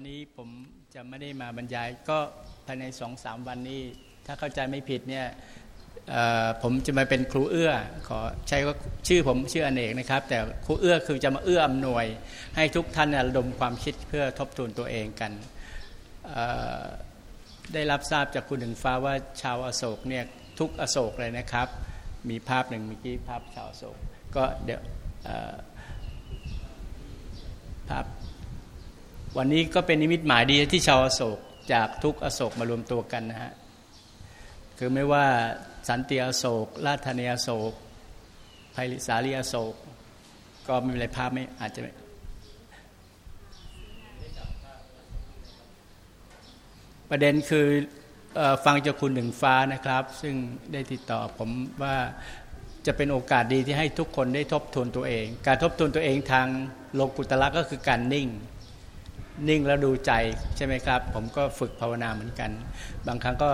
วันนี้ผมจะไม่ได้มาบรรยาย ก็ภายในสองสามวันนี้ ถ้าเข้าใจไม่ผิดเนี่ยผมจะมาเป็นครูเอื้อ ขอใช้ก็ชื่อผมชื่ออเนกนะครับ แต่ครูเอื้อคือจะมาเอื้ออำนวย ให้ทุกท่านระดมความคิดเพื่อทบทวนตัวเองกัน ได้รับทราบจากคุณหนึ่งฟ้าว่าชาวอโศกเนี่ยทุกอโศกเลยนะครับ มีภาพหนึ่งเมื่อกี้ภาพชาวอโศก ก็เดี๋ยวภาพ วันนี้ก็เป็นนิมิตหมายดีที่ชาวอโศกจากทุกอโศกมารวมตัวกันนะฮะคือไม่ว่าสันติอโศกราชธานีอโศกไพริสาลีอโศก ก็ไม่มีอะไรภาพไม่อาจจะไม่ประเด็นคือฟังจากคุณหนึ่งฟ้านะครับ ซึ่งได้ติดต่อผมว่าจะเป็นโอกาสดีที่ให้ทุกคนได้ทบทวนตัวเอง การทบทวนตัวเองทางโลกุตละก็คือการนิ่ง นิ่งแล้วดูใจใช่ไหมครับ ผมก็ฝึกภาวนาเหมือนกัน บางครั้งก็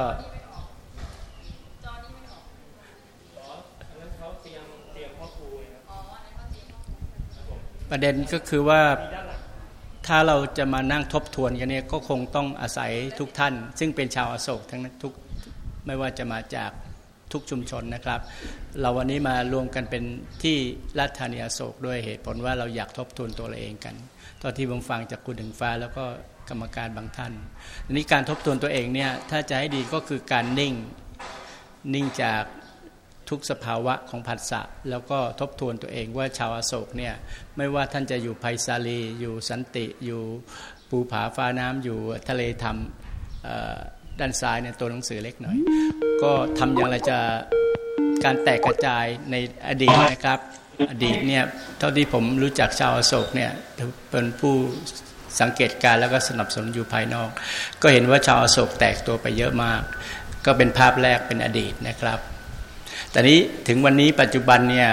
ประเด็นก็คือว่าถ้าเราจะมานั่งทบทวนกันเนี่ยก็คงต้องอาศัยทุกท่าน ซึ่งเป็นชาวอโศกทั้งทุกไม่ว่าจะมาจากทุกชุมชนนะครับ เราวันนี้มารวมกันเป็นที่รัฐธานีอโศกด้วยเหตุผลว่าเราอยากทบทวนตัวเราเองกัน ตอนที่ผมฟังจากคุณถึงฟ้าแล้วก็กรรมการบางท่านนี้การทบทวนตัวเองเนี่ยถ้าจะให้ดีก็คือการนิ่งนิ่งจากทุกสภาวะของผัสสะแล้วก็ทบทวนตัวเองว่าชาวอโศกเนี่ยไม่ว่าท่านจะอยู่ไพศาลี อยู่สันติ อยู่ภูผาฟ้าน้ำอยู่ทะเลธรรมด้านซ้ายเนี่ยตัวหนังสือเล็กหน่อย ก็ทำอย่างไรจะการแตกกระจายในอดีตนะครับ อดีตเนี่ยเท่าที่ผมรู้จักชาวอโศกเนี่ยเป็นผู้สังเกตการแล้วก็สนับสนุนอยู่ภายนอก ก็เห็นว่าชาวอโศกแตกตัวไปเยอะมาก ก็เป็นภาพแรกเป็นอดีตนะครับแต่นี้ถึงวันนี้ปัจจุบันเนี่ย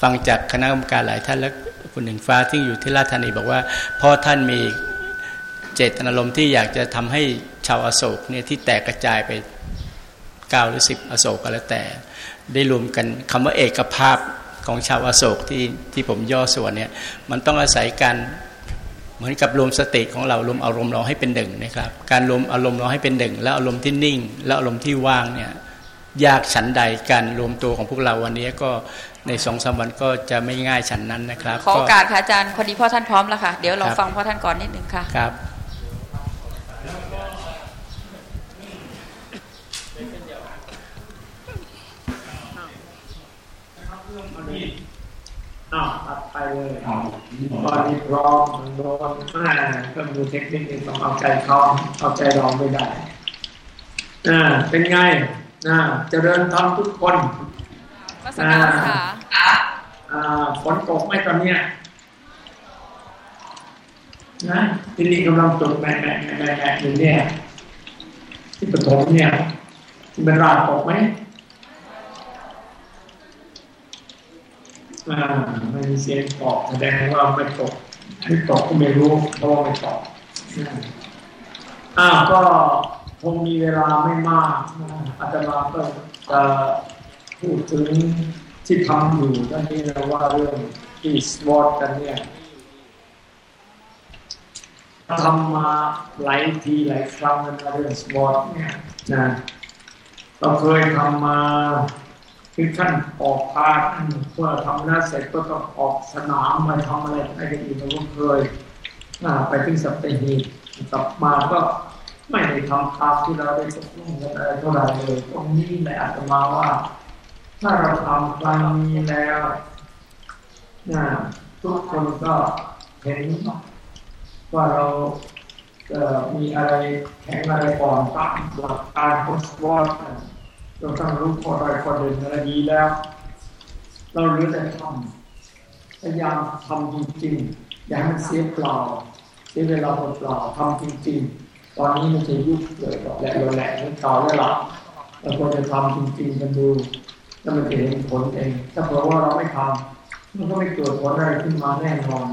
ฟังจากคณะกรรมการหลายท่านและคุณหนึ่งฟ้าที่อยู่ที่ราชธานีบอกว่าพ่อท่านมีเจตนารมณ์ที่อยากจะทำให้ชาวอโศกเนี่ยที่แตกกระจายไปเก้าหรือสิบอโศกก็แล้วแต่ ได้รวมกันคำว่าเอกภาพของชาวอโศกที่ที่ผมย่อส่วนเนี่ยมันต้องอาศัยการเหมือนกับรวมสติของเรารวมอารมณ์เราให้เป็นหนึ่งนะครับการรวมอารมณ์เราให้เป็นหนึ่งแล้วอารมณ์ที่นิ่ง แล้วอารมณ์ที่ว่างเนี่ยยากฉันใดการรวมตัวของพวกเราวันนี้ก็ในสองสามวันก็จะไม่ง่ายฉันนั้นนะครับขอโอกาสค่ะอาจารย์พอดีพ่อท่านพร้อมแล้วค่ะเดี๋ยวเราฟังพ่อท่านก่อนนิดนึงค่ะครับ อ้าวตัดไปเลยตอนนี้พร้อมมันโดนอ่าเครื่องมือเทคนิคต้องเอาใจเขาเอาใจเราไม่ได้อ่าเป็นไงอ่าเจริญทำทุกคนอ่าอ่าฝนตกไหมตอนเนี้ยนะที่นี่กำลังตกแม่แม่แม่แม่อยู่เนี่ยที่ปฐมเนี่ยที่เป็นราตกไหม ไม่มีเสียงตอบแสดงว่าไม่ตกไม่ตกก็ไม่รู้เพราะว่าไม่ตอบอ้าวก็คงมีเวลาไม่มากอาจารย์ก็จะพูดถึงที่ทำอยู่ตอนนี้เราว่าเรื่องอีสวอตกันเนี่ยทำมาหลายทีหลายครั้งแล้วเรื่องสวอตเนี่ยนะเราเคยทำมา คือขั้นออกพาเพื่อทำนั้นเสร็จก็ต้องออกสนามมาทำอะไรอะไรกันอีกเราเคยไปถึงสัตหีบกลับมาก็ไม่ได้ทำตามที่เราได้ตกลงกันอะไรเท่าไหร่เลยตรงนี้ในอาตมาว่า ถ้าเราทำครั้งนี้แล้วนะทุกคนก็เห็นว่าเรามีอะไรแข็งอะไรก่อนตามหลักการของสวอต เราต้องรู้พอใดพอเด่นอะไรดีแล้ว เราเหลือแต่ทำพยายามทำจริงๆ อย่าให้เสียเปล่าเสียเวลาเปล่าทำจริงๆ ตอนนี้มันจะยุบเลยแหละเราแหละมันเก่าแล้วล่ะเราควรจะทำจริงๆกันดูแล้วมันจะเห็นผลเอง ถ้าเผื่อว่าเราไม่ทำมันก็ไม่เกิดผลอะไรขึ้นมาแน่นอน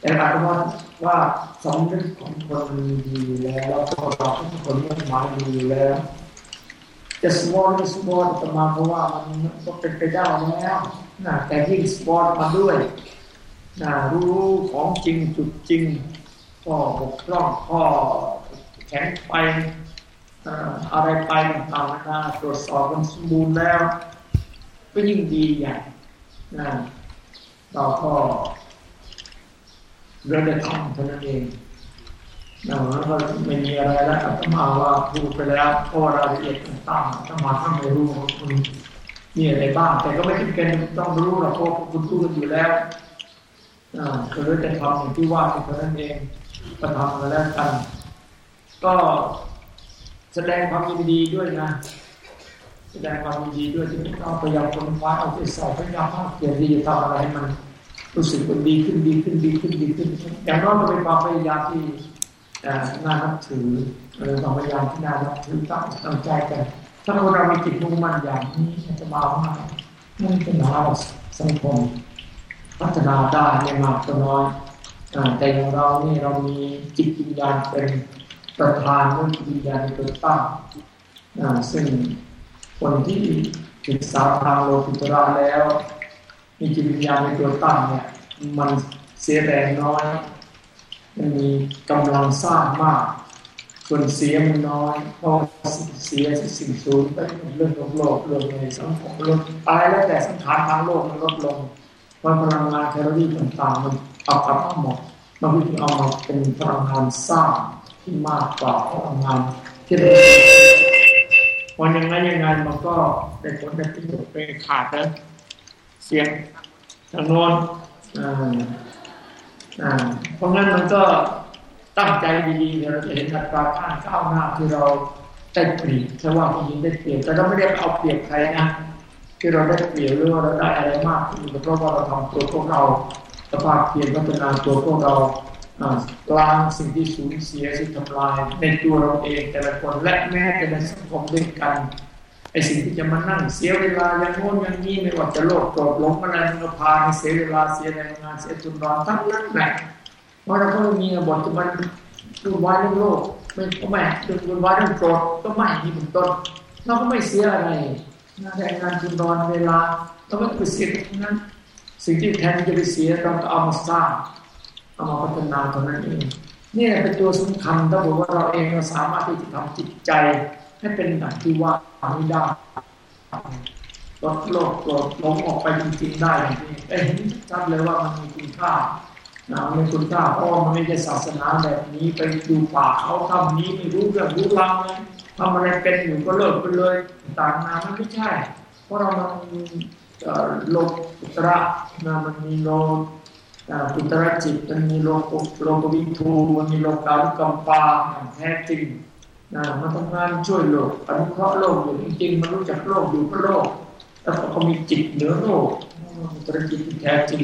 แต่อาจจะว่าว่าสมนึกของคนมีดีแล้วแล้วก็เราทุกคนมุ่งมาดีแล้ว จะสวอตสวอตจะมาเพราะว่ามันก็เป็นไปได้แล้วนะแต่ยิ่งสวอตมาด้วยนะรู้ของจริงจุดจริงข้อบกพร่องข้อแข็งไปอะไรไปต่างๆนานาตรวจสอบมันสมบูรณ์แล้ว ก็ยิ่งดีอย่างนะเราก็เรื่องจะทำเท่านั้นเอง นะแล้วก็ไม่มีอะไรแล้วอาตมาว่าพูดไปแล้วข้อรายละเอียดต่างๆอามาท่าไม่รู้คุณมีอะไรบ้าง แต่ก็ไม่จำเป็นต้องรู้หรอกเพราะคุณพูดกันอยู่แล้วอ่าคือจะทำอย่างที่ว่าเท่านั้นเองก็ทำมาแล้วกัน ก็แสดงความยินดีด้วยนะ แสดงความยินดีด้วยที่เราพยายามค้นคว้าเอาใจใส่พยายามภาคเพียรที่จะทำอะไรให้มันรู้สึกมันดีขึ้นดีขึ้นดีขึ้นดีขึ้นอย่างน้อยมันเป็นความพยายามที่ น่านับถือหรือความพยายามที่น่านับถือตั้งตั้งใจกัน ถ้าคนเรามีจิตมุ่งมั่นอย่างนี้จะมาว่ามันเป็นหาสังคมพัฒนาได้ไม่มากก็น้อยแต่อย่างเรานี่เรามีจิตวิญญาณเป็นประธานด้วยจิตวิญญาณเป็นตั้งซึ่งคนที่ศึกษาทางโลกุตระแล้ว มีจิตวิญญาณเป็นตัวตั้งเนี่ยมันเสียแรงน้อย มันมีกำลังสร้างมากส่วนเสียมันน้อยเพราะเสียสิ่งสูงไปเรื่องของโลกเรื่องในสังคมลดตายแล้วแต่สังขารทางโลกมันลดลงเพราพลังงานแคลอรี่ต่างๆมันปรับกับหมดมันก็จะเอามาเป็นพลังงานสร้างที่มากกว่าพลังงานที่เราวันยังไงยังไงมันก็ได้ผลได้ประโยชน์ไปขาดแล้วเสียงทางโน้น เพราะงั้นมันก็ตั้งใจดีๆเราจะเห็นอัตราการก้าวหน้าที่เราได้เปรียบใช่ว่าผู้หญิงได้เปรียบแต่เราไม่ได้เอาเปรียบใครนะที่เราได้เปรียบหรือว่าเราได้อะไรมากขึ้นเพราะว่าเราทำตัวพวกเราสภาพเพียรพัฒนาตัวพวกเราล้างสิ่งที่สูญเสียสิ่งทำลายในตัวเราเองแต่ละคนและแม้แต่ในสังคมด้วยกัน ไอสิ่งที่จะมานั่งเสียเวลาอย่างโน้นอย่างนี้ไม่ว่าจะโลภโกรธหลงอะไรมันพาให้เสียเวลาเสียแรงงานเสียทุนรอนทั้งนั้นแหละเพราะเราก็มีบทที่มันดูวายเรื่องโลกไม่ก็ไม่ดูวายเรื่องโกรธก็ไม่มีเป็นต้นเราก็ไม่เสียอะไรแรงงานทุนรอนเวลาเราไม่ไปเสียทั้งนั้น สิ่งที่แทนจะไปเสียเราก็เอามาสร้างเอามาพัฒนาตรงนั้นเองนี่เป็นตัวสำคัญถ้าบอกว่าเราเองเราสามารถที่จะทำจิตใจ ให้เป็นแบบที่ว่าไม่ได้ลดโลกโกรธลงออกไปจริงๆได้อย่างนี้เห็นชัดเลยว่ามันมีคุณค่านะมีคุณค่าเพราะมันไม่ใช่ศาสนาแบบนี้ไปดูป่าเขาทำนี้ไม่รู้เรื่องรู้ราวเลยทำอะไรเป็นอยู่ก็เลิกไปเลย ต่างนามันไม่ใช่ เพราะเรามันโลกุตระนะมันมีโลกุตระจิตมันมีโลกโลกวิทูมันมีโลกาลกัมปาแท้จริง นะมันทำงานช่วยโลกอนุเคราะห์โลกอยู่จริงๆมันรู้จักโลกอยู่เพื่อโลกแล้วก็มีจิตเหนือโลกกุระจิตที่แท้จริง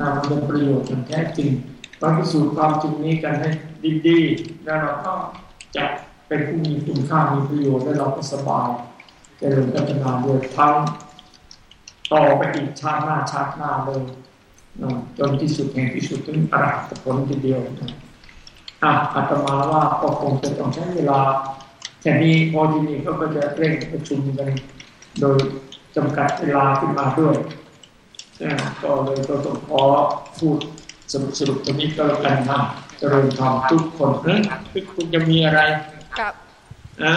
นะมันเป็นประโยชน์อย่างแท้จริงเราพิสูจน์ความจริงนี้กันให้ดีๆแล้วเราก็จะเป็นผู้มีคุณค่ามีประโยชน์และเราก็สบายเจริญพัฒนาโดยทั้งต่อไปอีกชาติหน้าชาติหน้าเลยจนที่สุดแห่งที่สุดถึงอรหัตผลทีเดียว อะอาตมาว่าก็คงจะต้องใช้เวลาแค่นี้พอที่นี่ก็จะเร่งประชุมกันโดยจำกัดเวลาขึ้นมาด้วยก็เลยก็ต้องขอพูดสรุปสรุปตรงนี้ก็แล้วกันนะเจริญธรรมทุกคนเฮ้ยคุณจะมีอะไรกับนะ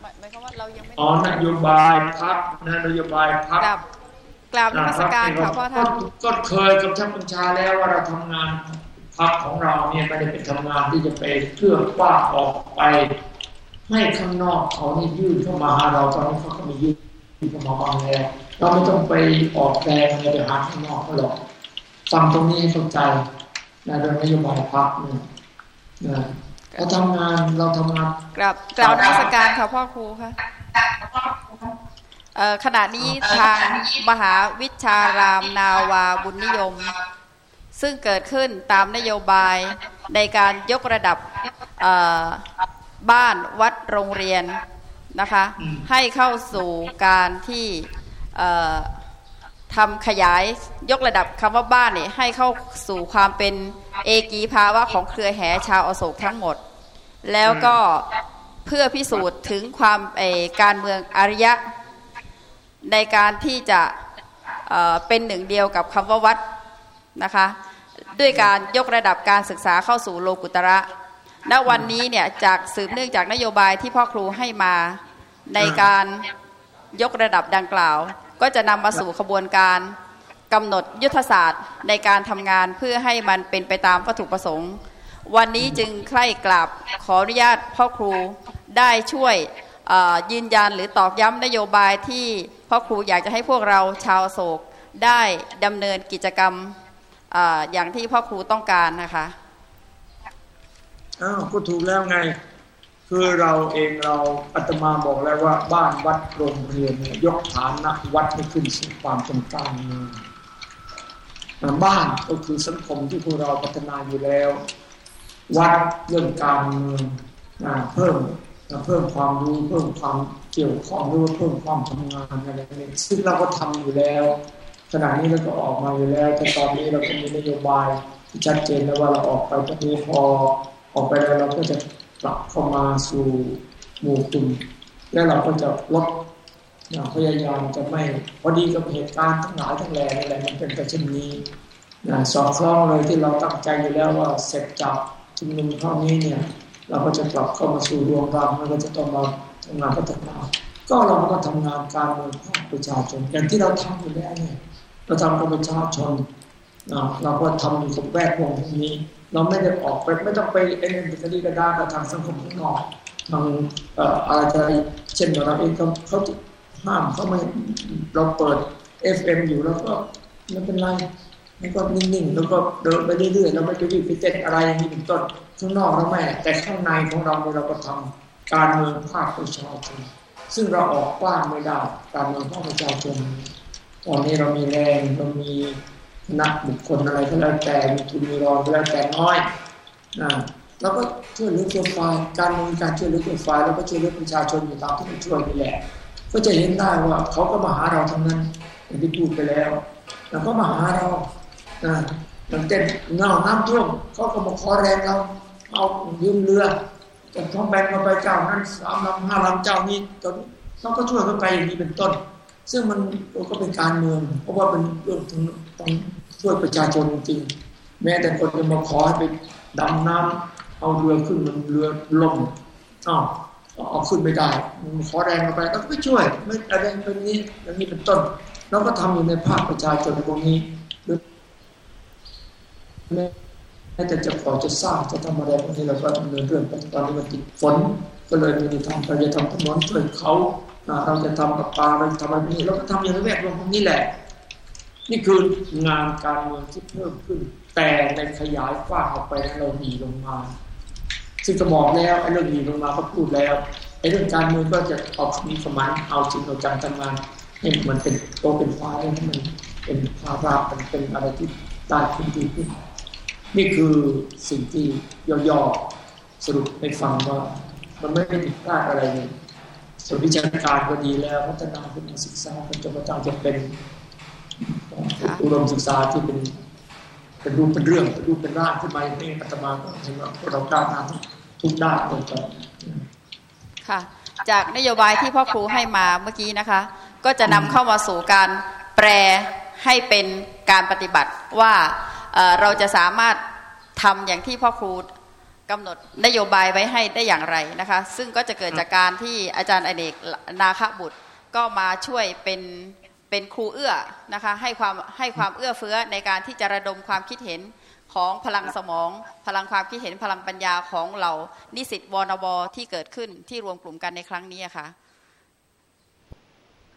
หมายความว่าเรายังไม่อ๋อนโยบายพักนะนโยบายพักกราบนมัสการค่ะพ่อท่านก็เคยกับท่านบัญชาแล้วว่าเราทำงาน พักของเราเนี่ยไม่ได้เป็นทำงานที่จะไปเพื่อกว้าออกไปให้ข้างนอกเขานี่ยื่นเข้ามาหาเราตอนนี้เขาก็มียื่นเข้ามาบางแล้วเราไม่ต้องไปออกแรงไปหาข้างนอกเขาหรอกฟังตรงนี้ให้เข้าใจในเรื่องนโยบายพักเนี่ยนะเราทำงานเราทำงานกราบกล่าวนมัสการค่ะพ่อครูค่ะขณะนี้ทางมหาวิชารามนาวาบุญนิยม ซึ่งเกิดขึ้นตามนโยบายในการยกระดับบ้านวัดโรงเรียนนะคะ ให้เข้าสู่การที่ทำขยายยกระดับคำว่าบ้านเนี่ยให้เข้าสู่ความเป็นเอกีภาวะของเครือแห่ชาวอโศกทั้งหมด แล้วก็เพื่อพิสูจน์ถึงความการเมืองอริยะ ในการที่จะเป็นหนึ่งเดียวกับคำว่าวัดนะคะ ด้วยการยกระดับการศึกษาเข้าสู่โลกุตระณวันนี้เนี่ยจากสืบเนื่องจากนโยบายที่พ่อครูให้มาในการยกระดับดังกล่าว ก็จะนำมาสู่ขบวนการกำหนดยุทธศาสตร์ในการทำงานเพื่อให้มันเป็นไปตามวัตถุประสงค์ วันนี้จึงใคร่กราบขออนุญาตพ่อครูได้ช่วยยืนยันหรือตอกย้ำนโยบายที่พ่อครูอยากจะให้พวกเราชาวโศกได้ดำเนินกิจกรรม อย่างที่พ่อครูต้องการนะคะอ้าวก็ถูกแล้วไง คือเราเองเราอาตมาบอกแล้วว่า บ้านวัดโรงเรียนเนี่ยยกฐานะวัดให้ขึ้นสู่ความเป็นกลางบ้านก็คือสังคมที่พวกเราพัฒนาอยู่แล้ว วัดเรื่องการเมืองเพิ่มเพิ่มความรู้เพิ่มความเกี่ยวข้องหรือว่าเพิ่มความทำงานอะไรนี้ซึ่งเราก็ทำอยู่แล้ว ขณะนี้เราก็ออกมาอยู่แล้วแต่ตอนนี้เราก็มีนโยบายที่ชัดเจนแล้วว่าเราออกไปตรงนี้พอออกไปแล้วเราก็จะกลับเข้ามาสู่หมู่กลุ่มและเราก็จะลดพยายามจะไม่พอดีกับเหตุการณ์ทั้งหลายทั้งแหล่นี่แหละมันเป็นไปเช่นนี้นะสอดคล้องเลยที่เราตั้งใจอยู่แล้วว่าเสร็จจากชุมนุมเท่านี้เนี่ย เราก็จะกลับเข้ามาสู่รวมรังแล้วก็จะต้องมาทำงานพัฒนาก็เราก็ทำงานการเมืองภาคประชาชนอย่างที่เราทำอยู่แล้วเนี่ย เราทำกับประชาชนเราก็ทำอยู่กับแวดวงตรงนี้ เราไม่ได้ออกไปไม่ต้องไปเอ็นเอ็นคดีกระดากับทางสังคมข้างนอกทางอ่ออะไรเช่นเราเองเขาห้ามเขาไม่เราเปิด FM อยู่แล้วก็ไม่เป็นไรแล้วก็นิ่งๆแล้วก็เดินไปเรื่อยๆเราไม่ไปวิ่งไปเต้นอะไรอย่างนี้เป็นต้นข้างนอกเราไม่แต่ข้างในของเราเราก็ทำการเมืองภาคประชาชนซึ่งเราออกกว้างไม่ได้การเมืองภาคประชาชน ตอนนี้เรามีแรงเรามีนักบุคคลอะไรก็แล้วแต่มีทุนมีรองก็แล้วแต่น้อยนะเราก็ช่วยเหลือเครือข่ายการมืองการช่วยเหลือเครือข่ายเราก็ช่วยเหลือประชาชนอยู่ตามที่มันช่วยนี่แหละ ก็จะเห็นได้ว่าเขาก็มาหาเราทั้งนั้นอย่างที่พูดไปแล้ว แล้วก็มาหาเรานะมันเต้นเงาน้ำท่วมเขาก็มาขอแรงเรา เอายืมเรือจากท้องแบนมาไปเจ้านั้นสามลำห้าลำเจ้านี้ตอนเขาก็ช่วยกันไปอย่างนี้เป็นต้น ซึ่งมันก็เป็นการเมืองเพราะว่าเป็นเรื่องต้องต้องช่วยประชาชนจริง แม้แต่คนจะมาขอให้ไปดำน้ำเอาเรือขึ้นมันเรือล่มอ้าวเอาขึ้นไม่ได้มันขอแรงมาไปก็ไม่ช่วย ไม่อะไรเป็นนี้อย่างนี้เป็นต้นเราก็ทำอยู่ในภาคประชาชนตรงนี้แม้แต่จะขอจะสร้างจะทำอะไรพวกนี้เราก็ดำเนินเรื่องตอนนี้มันติดฝนก็เลยมีทำเราจะทำถนนช่วยเขา เราจะทำกับปลาเราจะทำอะไรนี้เราก็ทำอย่างแวดวงพวกนี้แหละ นี่คืองานการเมืองที่เพิ่มขึ้น แต่ในขยายกว้างออกไปนั้นเราหนีลงมา ซึ่งก็บอกแล้วไอ้เรื่องหนีลงมาก็พูดแล้วไอ้เรื่องการเมืองก็จะออกมีสมันเอาจริงเอาจังทำงานให้มันเป็นโตเป็นฟ้าให้มันเป็นภาระมันเป็นอะไรที่ได้ขึ้นดีขึ้นนี่คือสิ่งที่ย่อๆสรุปให้ฟังว่า มันไม่ได้ผิดพลาดอะไรเลย ส่วนวิชาการก็ดีแล้วพัฒนาเป็นการศึกษาเป็นจนกระทั่งจะเป็นอุดมศึกษาที่เป็นเป็นรูปเป็นเรื่องเป็นรูปเป็นร่างขึ้นมาอย่างนี้อาตมาก็เห็นว่าพวกเราก้าวหน้าทุกด้านเลยครับค่ะจากนโยบายที่พ่อครูให้มาเมื่อกี้นะคะ ก็จะนำเข้ามาสู่การแปลให้เป็นการปฏิบัติว่าเอ่อเราจะสามารถทำอย่างที่พ่อครู กำหนดนโยบายไว้ให้ได้อย่างไรนะคะ ซึ่งก็จะเกิดจากการที่อาจารย์อเนกนาคบุตรก็มาช่วยเป็นเป็นครูเอื้อนะคะให้ความให้ความเอื้อเฟื้อในการที่จะระดมความคิดเห็นของพลังสมอง พลังความคิดเห็นพลังปัญญาของเรานิสิตวนบที่เกิดขึ้นที่รวมกลุ่มกันในครั้งนี้อะค่ะ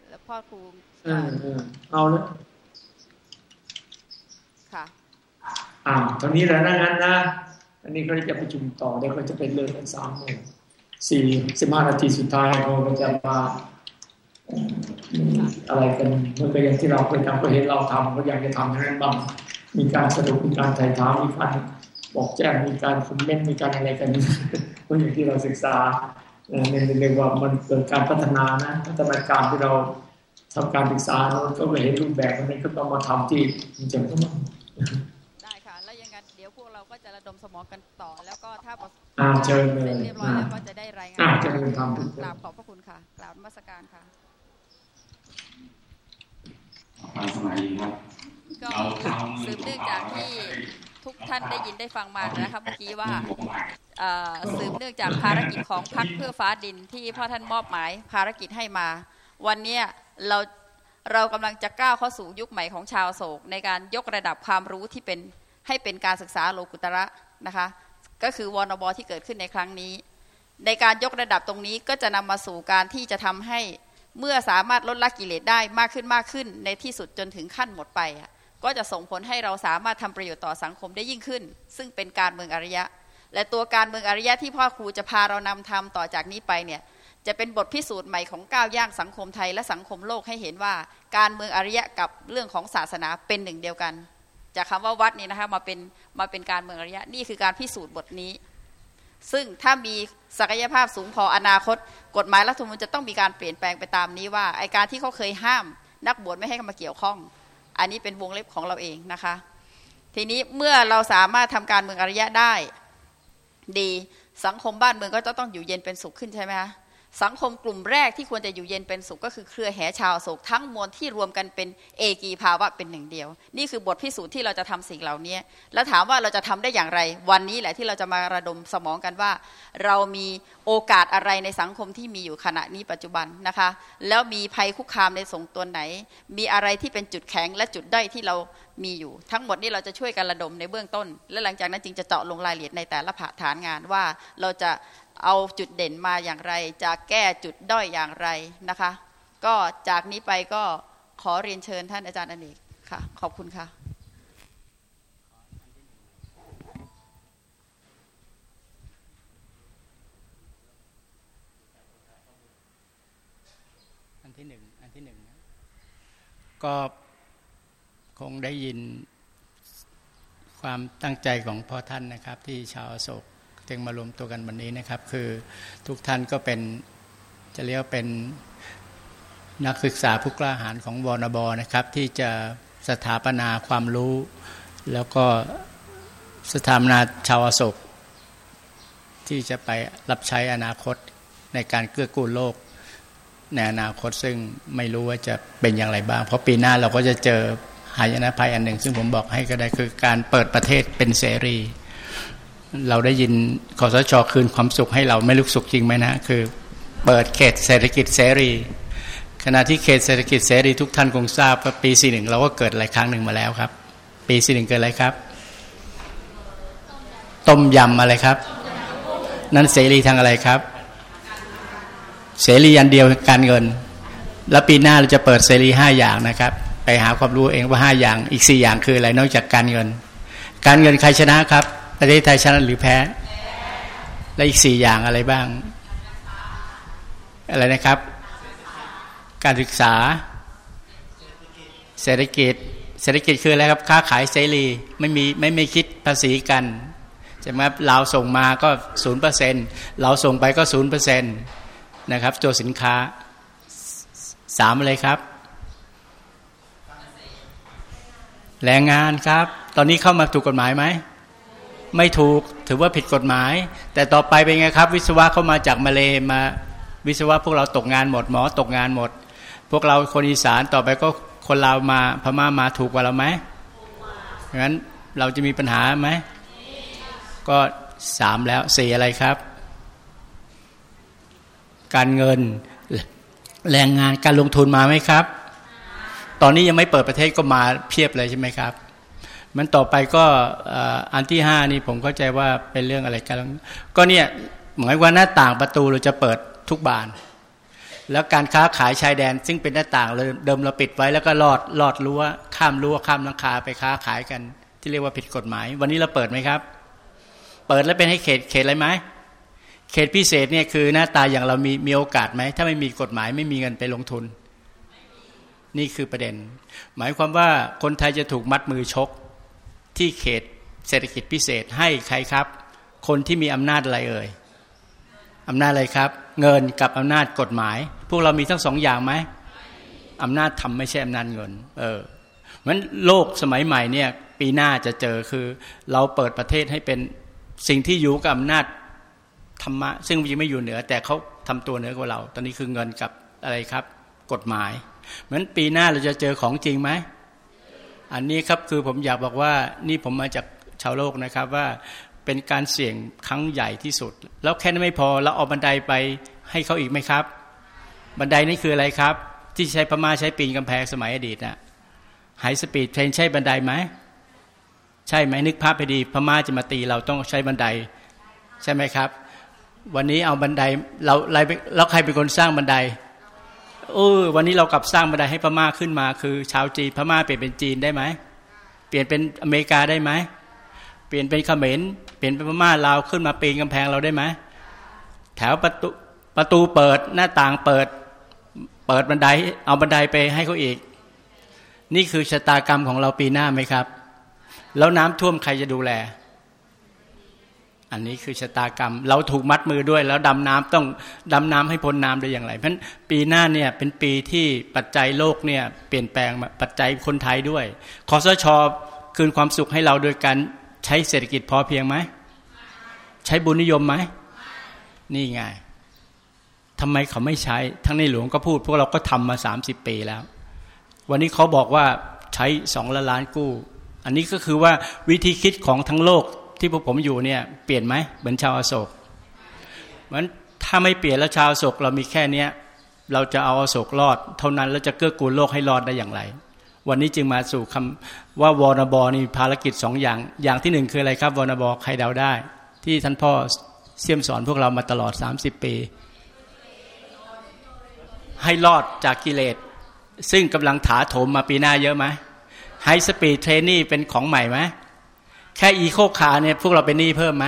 แล้วพ่อครูเออเออเอาเลยค่ะอ่าตอนนี้แหละนะงั้นนะ อันนี้เขาจะประชุมต่อเดี๋ยวเขาจะเป็นเรื่องกันสามโมงสี่สิบห้านาทีสุดท้ายเขาก็จะมาอะไรกันเมื่อก็อย่างที่เราเคยทำก็เห็นเราทำก็อยากจะทำให้นั้นบ้างมีการสรุปมีการถ่ายถามมีการบอกแจ้งมีการคอมเมนต์มีการอะไรกันก็อย่างที่เราศึกษาเอ่อในเรียกว่ามันเกิดการพัฒนานะพัฒนาการที่เราทำการศึกษาเราก็เลยเห็นรูปแบบนั้นก็ต้องมาทำที่จริงๆก็มัน กเราก็จะระดมสมองกันต่อ แล้วก็ถ้าประสบอ่าเชิญเลยเสร็จเรียบร้อยแล้วก็จะได้รายงานอ่าเชิญทำทุกคนกราบขอบพระคุณค่ะกราบนมัสการค่ะฟังสมัยดีครับก็สืบเนื่องจากที่ทุกท่านได้ยินได้ฟังมานะครับเมื่อกี้ว่าสืบเนื่องจากภารกิจของพักเพื่อฟ้าดินที่พ่อท่านมอบหมายภารกิจให้มา วันนี้เราเรากำลังจะก้าวเข้าสู่ยุคใหม่ของชาวโศกในการยกระดับความรู้ที่เป็น ให้เป็นการศึกษาโลกุตระนะคะก็คือวอนบที่เกิดขึ้นในครั้งนี้ ในการยกระดับตรงนี้ก็จะนำมาสู่การที่จะทำให้เมื่อสามารถลดละกิเลสได้มากขึ้นมากขึ้น ในที่สุดจนถึงขั้นหมดไป ก็จะส่งผลให้เราสามารถทำประโยชน์ต่อสังคมได้ยิ่งขึ้น ซึ่งเป็นการเมืองอริยะ และตัวการเมืองอริยะที่พ่อครูจะพาเรานำทำต่อจากนี้ไปเนี่ยจะเป็นบทพิสูจน์ใหม่ของก้าวย่างสังคมไทยและสังคมโลกให้เห็นว่า การเมืองอริยะกับเรื่องของศาสนาเป็นหนึ่งเดียวกัน จากคาว่าวัดนี่นะคะมาเป็นมาเป็นการเมืองอริยะนี่คือการพิสูจน์บทนี้ ซึ่งถ้ามีศักยภาพสูงพออนาคต กฎหมายรัฐธรรมนูญจะต้องมีการเปลี่ยนแปลงไปตามนี้ว่าไอการที่เขาเคยห้าม นักบวชไม่ให้มาเกี่ยวข้อง อันนี้เป็นวงเล็บของเราเองนะคะ ทีนี้เมื่อเราสามารถทำการเมืองอารยะได้ ดีสังคมบ้านเมืองก็จะต้องอยู่เย็นเป็นสุขขึ้นใช่ไหมคะ สังคมกลุ่มแรกที่ควรจะอยู่เย็นเป็นสุขก็คือเครือแห่ชาวโศกทั้งมวลที่รวมกันเป็นเอกีภาวะเป็นหนึ่งเดียว นี่คือบทพิสูจน์ที่เราจะทำสิ่งเหล่านี้แล้วถามว่าเราจะทำได้อย่างไร วันนี้แหละที่เราจะมาระดมสมองกันว่า เรามีโอกาสอะไรในสังคมที่มีอยู่ขณะนี้ปัจจุบันนะคะ แล้วมีภัยคุกคามในส่งตัวไหน มีอะไรที่เป็นจุดแข็งและจุดด้อยที่เรามีอยู่ ทั้งหมดนี้เราจะช่วยกันระดมในเบื้องต้น และหลังจากนั้นจึงจะเจาะลงรายละเอียดในแต่ละผาฐานงานว่าเราจะ เอาจุดเด่นมาอย่างไร จะแก้จุดด้อยอย่างไรนะคะ ก็จากนี้ไปก็ขอเรียนเชิญท่านอาจารย์อเนกค่ะ ขอบคุณค่ะอันที่หนึ่งอันที่หนึ่งนะก็คงได้ยินความตั้งใจของพ่อท่านนะครับ ที่ชาวโศก จึงมารวมตัวกันวันนี้นะครับ คือทุกท่านก็เป็นจะเรียกเป็นนักศึกษาผู้กล้าหาญของวนบนะครับ ที่จะสถาปนาความรู้ แล้วก็สถาปนาชาวโศกที่จะไปรับใช้อนาคตในการเกื้อกูลโลกในอนาคตซึ่งไม่รู้ว่าจะเป็นอย่างไรบ้าง เพราะปีหน้าเราก็จะเจอหายนะภัยอันหนึ่ง ซึ่งผมบอกให้ก็ได้คือการเปิดประเทศเป็นเสรี เราได้ยินคอสชคืนความสุขให้เราไม่ลุกสุขจริงไหมนะ คือ เปิดเขตเศรษฐกิจเสรี ขณะที่เขตเศรษฐกิจเสรีทุกท่านคงทราบว่าปีสี่หนึ่งเราก็เกิดอะไรครั้งหนึ่งมาแล้วครับ ปีสี่หนึ่งเกิดอะไรครับ ต้มยำอะไรครับ นั้นเสรีทางอะไรครับ เสรีอันเดียวการเงิน แล้วปีหน้าเราจะเปิดเสรีห้าอย่างนะครับ ไปหาความรู้เองว่าห้าอย่างอีกสี่อย่างคืออะไรนอกจากการเงิน การเงินใครชนะครับ ประเทศไทยชนะหรือแพ้ และอีกสี่อย่างอะไรบ้าง อะไรนะครับ การศึกษา เศรษฐกิจ เศรษฐกิจคืออะไรครับ ค้าขายเสรีไม่มีไม่ไม่คิดภาษีกันใช่ไหมครับเราส่งมาก็ศูนย์เปอร์เซ็นเราส่งไปก็ศูนย์เปอร์เซ็นตนะครับ ตัวสินค้าสามอะไรครับ แรงงานครับ ตอนนี้เข้ามาถูกกฎหมายไหม ไม่ถูกถือว่าผิดกฎหมาย แต่ต่อไปเป็นไงครับ วิศวะเข้ามาจากมาเลมาวิศวะพวกเราตกงานหมดหมอตกงานหมด พวกเราคนอีสานต่อไปก็คนเรามาพม่ามาถูกกว่าเราไหมงั้นเราจะมีปัญหาไหมก็สามแล้วสี่อะไรครับ การเงินแรงงานการลงทุนมาไหมครับ ตอนนี้ยังไม่เปิดประเทศก็มาเพียบเลยใช่ไหมครับ มันต่อไปก็อันที่ห้านี่ผมเข้าใจว่าเป็นเรื่องอะไรกันก็เนี่ยหมายว่าหน้าต่างประตูเราจะเปิดทุกบาน แล้วการค้าขายชายแดน ซึ่งเป็นหน้าต่างเลยเดิมเราปิดไว้แล้วก็ลอดลอดรั้วข้ามรั้วข้ามลังคาไปค้าขายกัน ที่เรียกว่าผิดกฎหมาย วันนี้เราเปิดไหมครับ เปิดแล้วเป็นให้เขตเขตอะไรไหมเขตพิเศษเนี่ยคือหน้าตาอย่างเรามีมีโอกาสไหมถ้าไม่มีกฎหมายไม่มีเงินไปลงทุน นี่คือประเด็น หมายความว่าคนไทยจะถูกมัดมือชก ที่เขตเศรษฐกิจพิเศษให้ใครครับ คนที่มีอำนาจอะไรเอ่ยอำนาจอะไรครับ เงินกับอำนาจกฎหมาย พวกเรามีทั้งสองอย่างไหมอำนาจทำไม่ใช่อำนาจเงิน เออมันโลกสมัยใหม่เนี่ยปีหน้าจะเจอคือ เราเปิดประเทศให้เป็นสิ่งที่อยู่กับอำนาจธรรมะ ซึ่งยังไม่อยู่เหนือ แต่เขาทำตัวเหนือกว่าเรา ตอนนี้คือเงินกับอะไรครับ กฎหมายเหมือนปีหน้าเราจะเจอของจริงไหม อันนี้ครับคือผมอยากบอกว่านี่ผมมาจากชาวโลกนะครับว่าเป็นการเสี่ยงครั้งใหญ่ที่สุด แล้วแค่นั้นไม่พอเราเอาบันไดไปให้เขาอีกไหมครับ บันไดนี่คืออะไรครับ ที่ใช้พม่าใช้ปีนกำแพงสมัยอดีตนะhigh speed train ใช้บันไดไหมใช่ไหมนึกภาพไปดีพม่าจะมาตีเราต้องใช้บันไดใช่ไหมครับ วันนี้เอาบันไดเราเราใครเป็นคนสร้างบันได เออวันนี้เรากลับสร้างบันไดให้พม่าขึ้นมา คือชาวจีนพม่าเปลี่ยนเป็นจีนได้ไหมเปลี่ยนเป็นอเมริกาได้ไหมเปลี่ยนเป็นเขมรเปลี่ยนเป็นพม่าลาวขึ้นมาปีนกำแพงเราได้ไหมแถวประตูประตูเปิดหน้าต่างเปิด เปิดบันได เอาบันไดไปให้เขาอีก นี่คือชะตากรรมของเราปีหน้าไหมครับ แล้วน้ำท่วมใครจะดูแล อันนี้คือชะตากรรม เราถูกมัดมือด้วย แล้วดำน้ำต้องดำน้ำให้พ้นน้ำได้อย่างไร เพราะฉะนั้นปีหน้าเนี่ยเป็นปีที่ปัจจัยโลกเนี่ยเปลี่ยนแปลงปัจจัยคนไทยด้วยคอสชคืนความสุขให้เราโดยการใช้เศรษฐกิจพอเพียงไหมใช้บุญนิยมไหมนี่ไงทำไมเขาไม่ใช้ ทั้งในหลวงก็พูด พวกเราก็ทำมาสามสิบปีแล้ว วันนี้เขาบอกว่าใช้สองล้านล้านกู้ อันนี้ก็คือว่าวิธีคิดของทั้งโลก ที่พวกผมอยู่เนี่ยเปลี่ยนไหมเหมือนชาวอโศกมันถ้าไม่เปลี่ยนแล้วชาวอโศกเรามีแค่เนี้ยเราจะเอาอโศกรอด เท่านั้นแล้วจะเกื้อกูลโลกให้รอดได้อย่างไร วันนี้จึงมาสู่คำว่าวอนบอนี่ภารกิจสองอย่าง อย่างที่หนึ่งคืออะไรครับวอนบอใครเดาได้ ที่ท่านพ่อเสี่ยมสอนพวกเรามาตลอด 30 ปี ให้รอดจากกิเลส ซึ่งกำลังถาโถมมาปีหน้าเยอะไหม high speed train นี่เป็นของใหม่ไหม แค่ eco car เนี่ยพวกเราเป็นหนี้เพิ่มไหม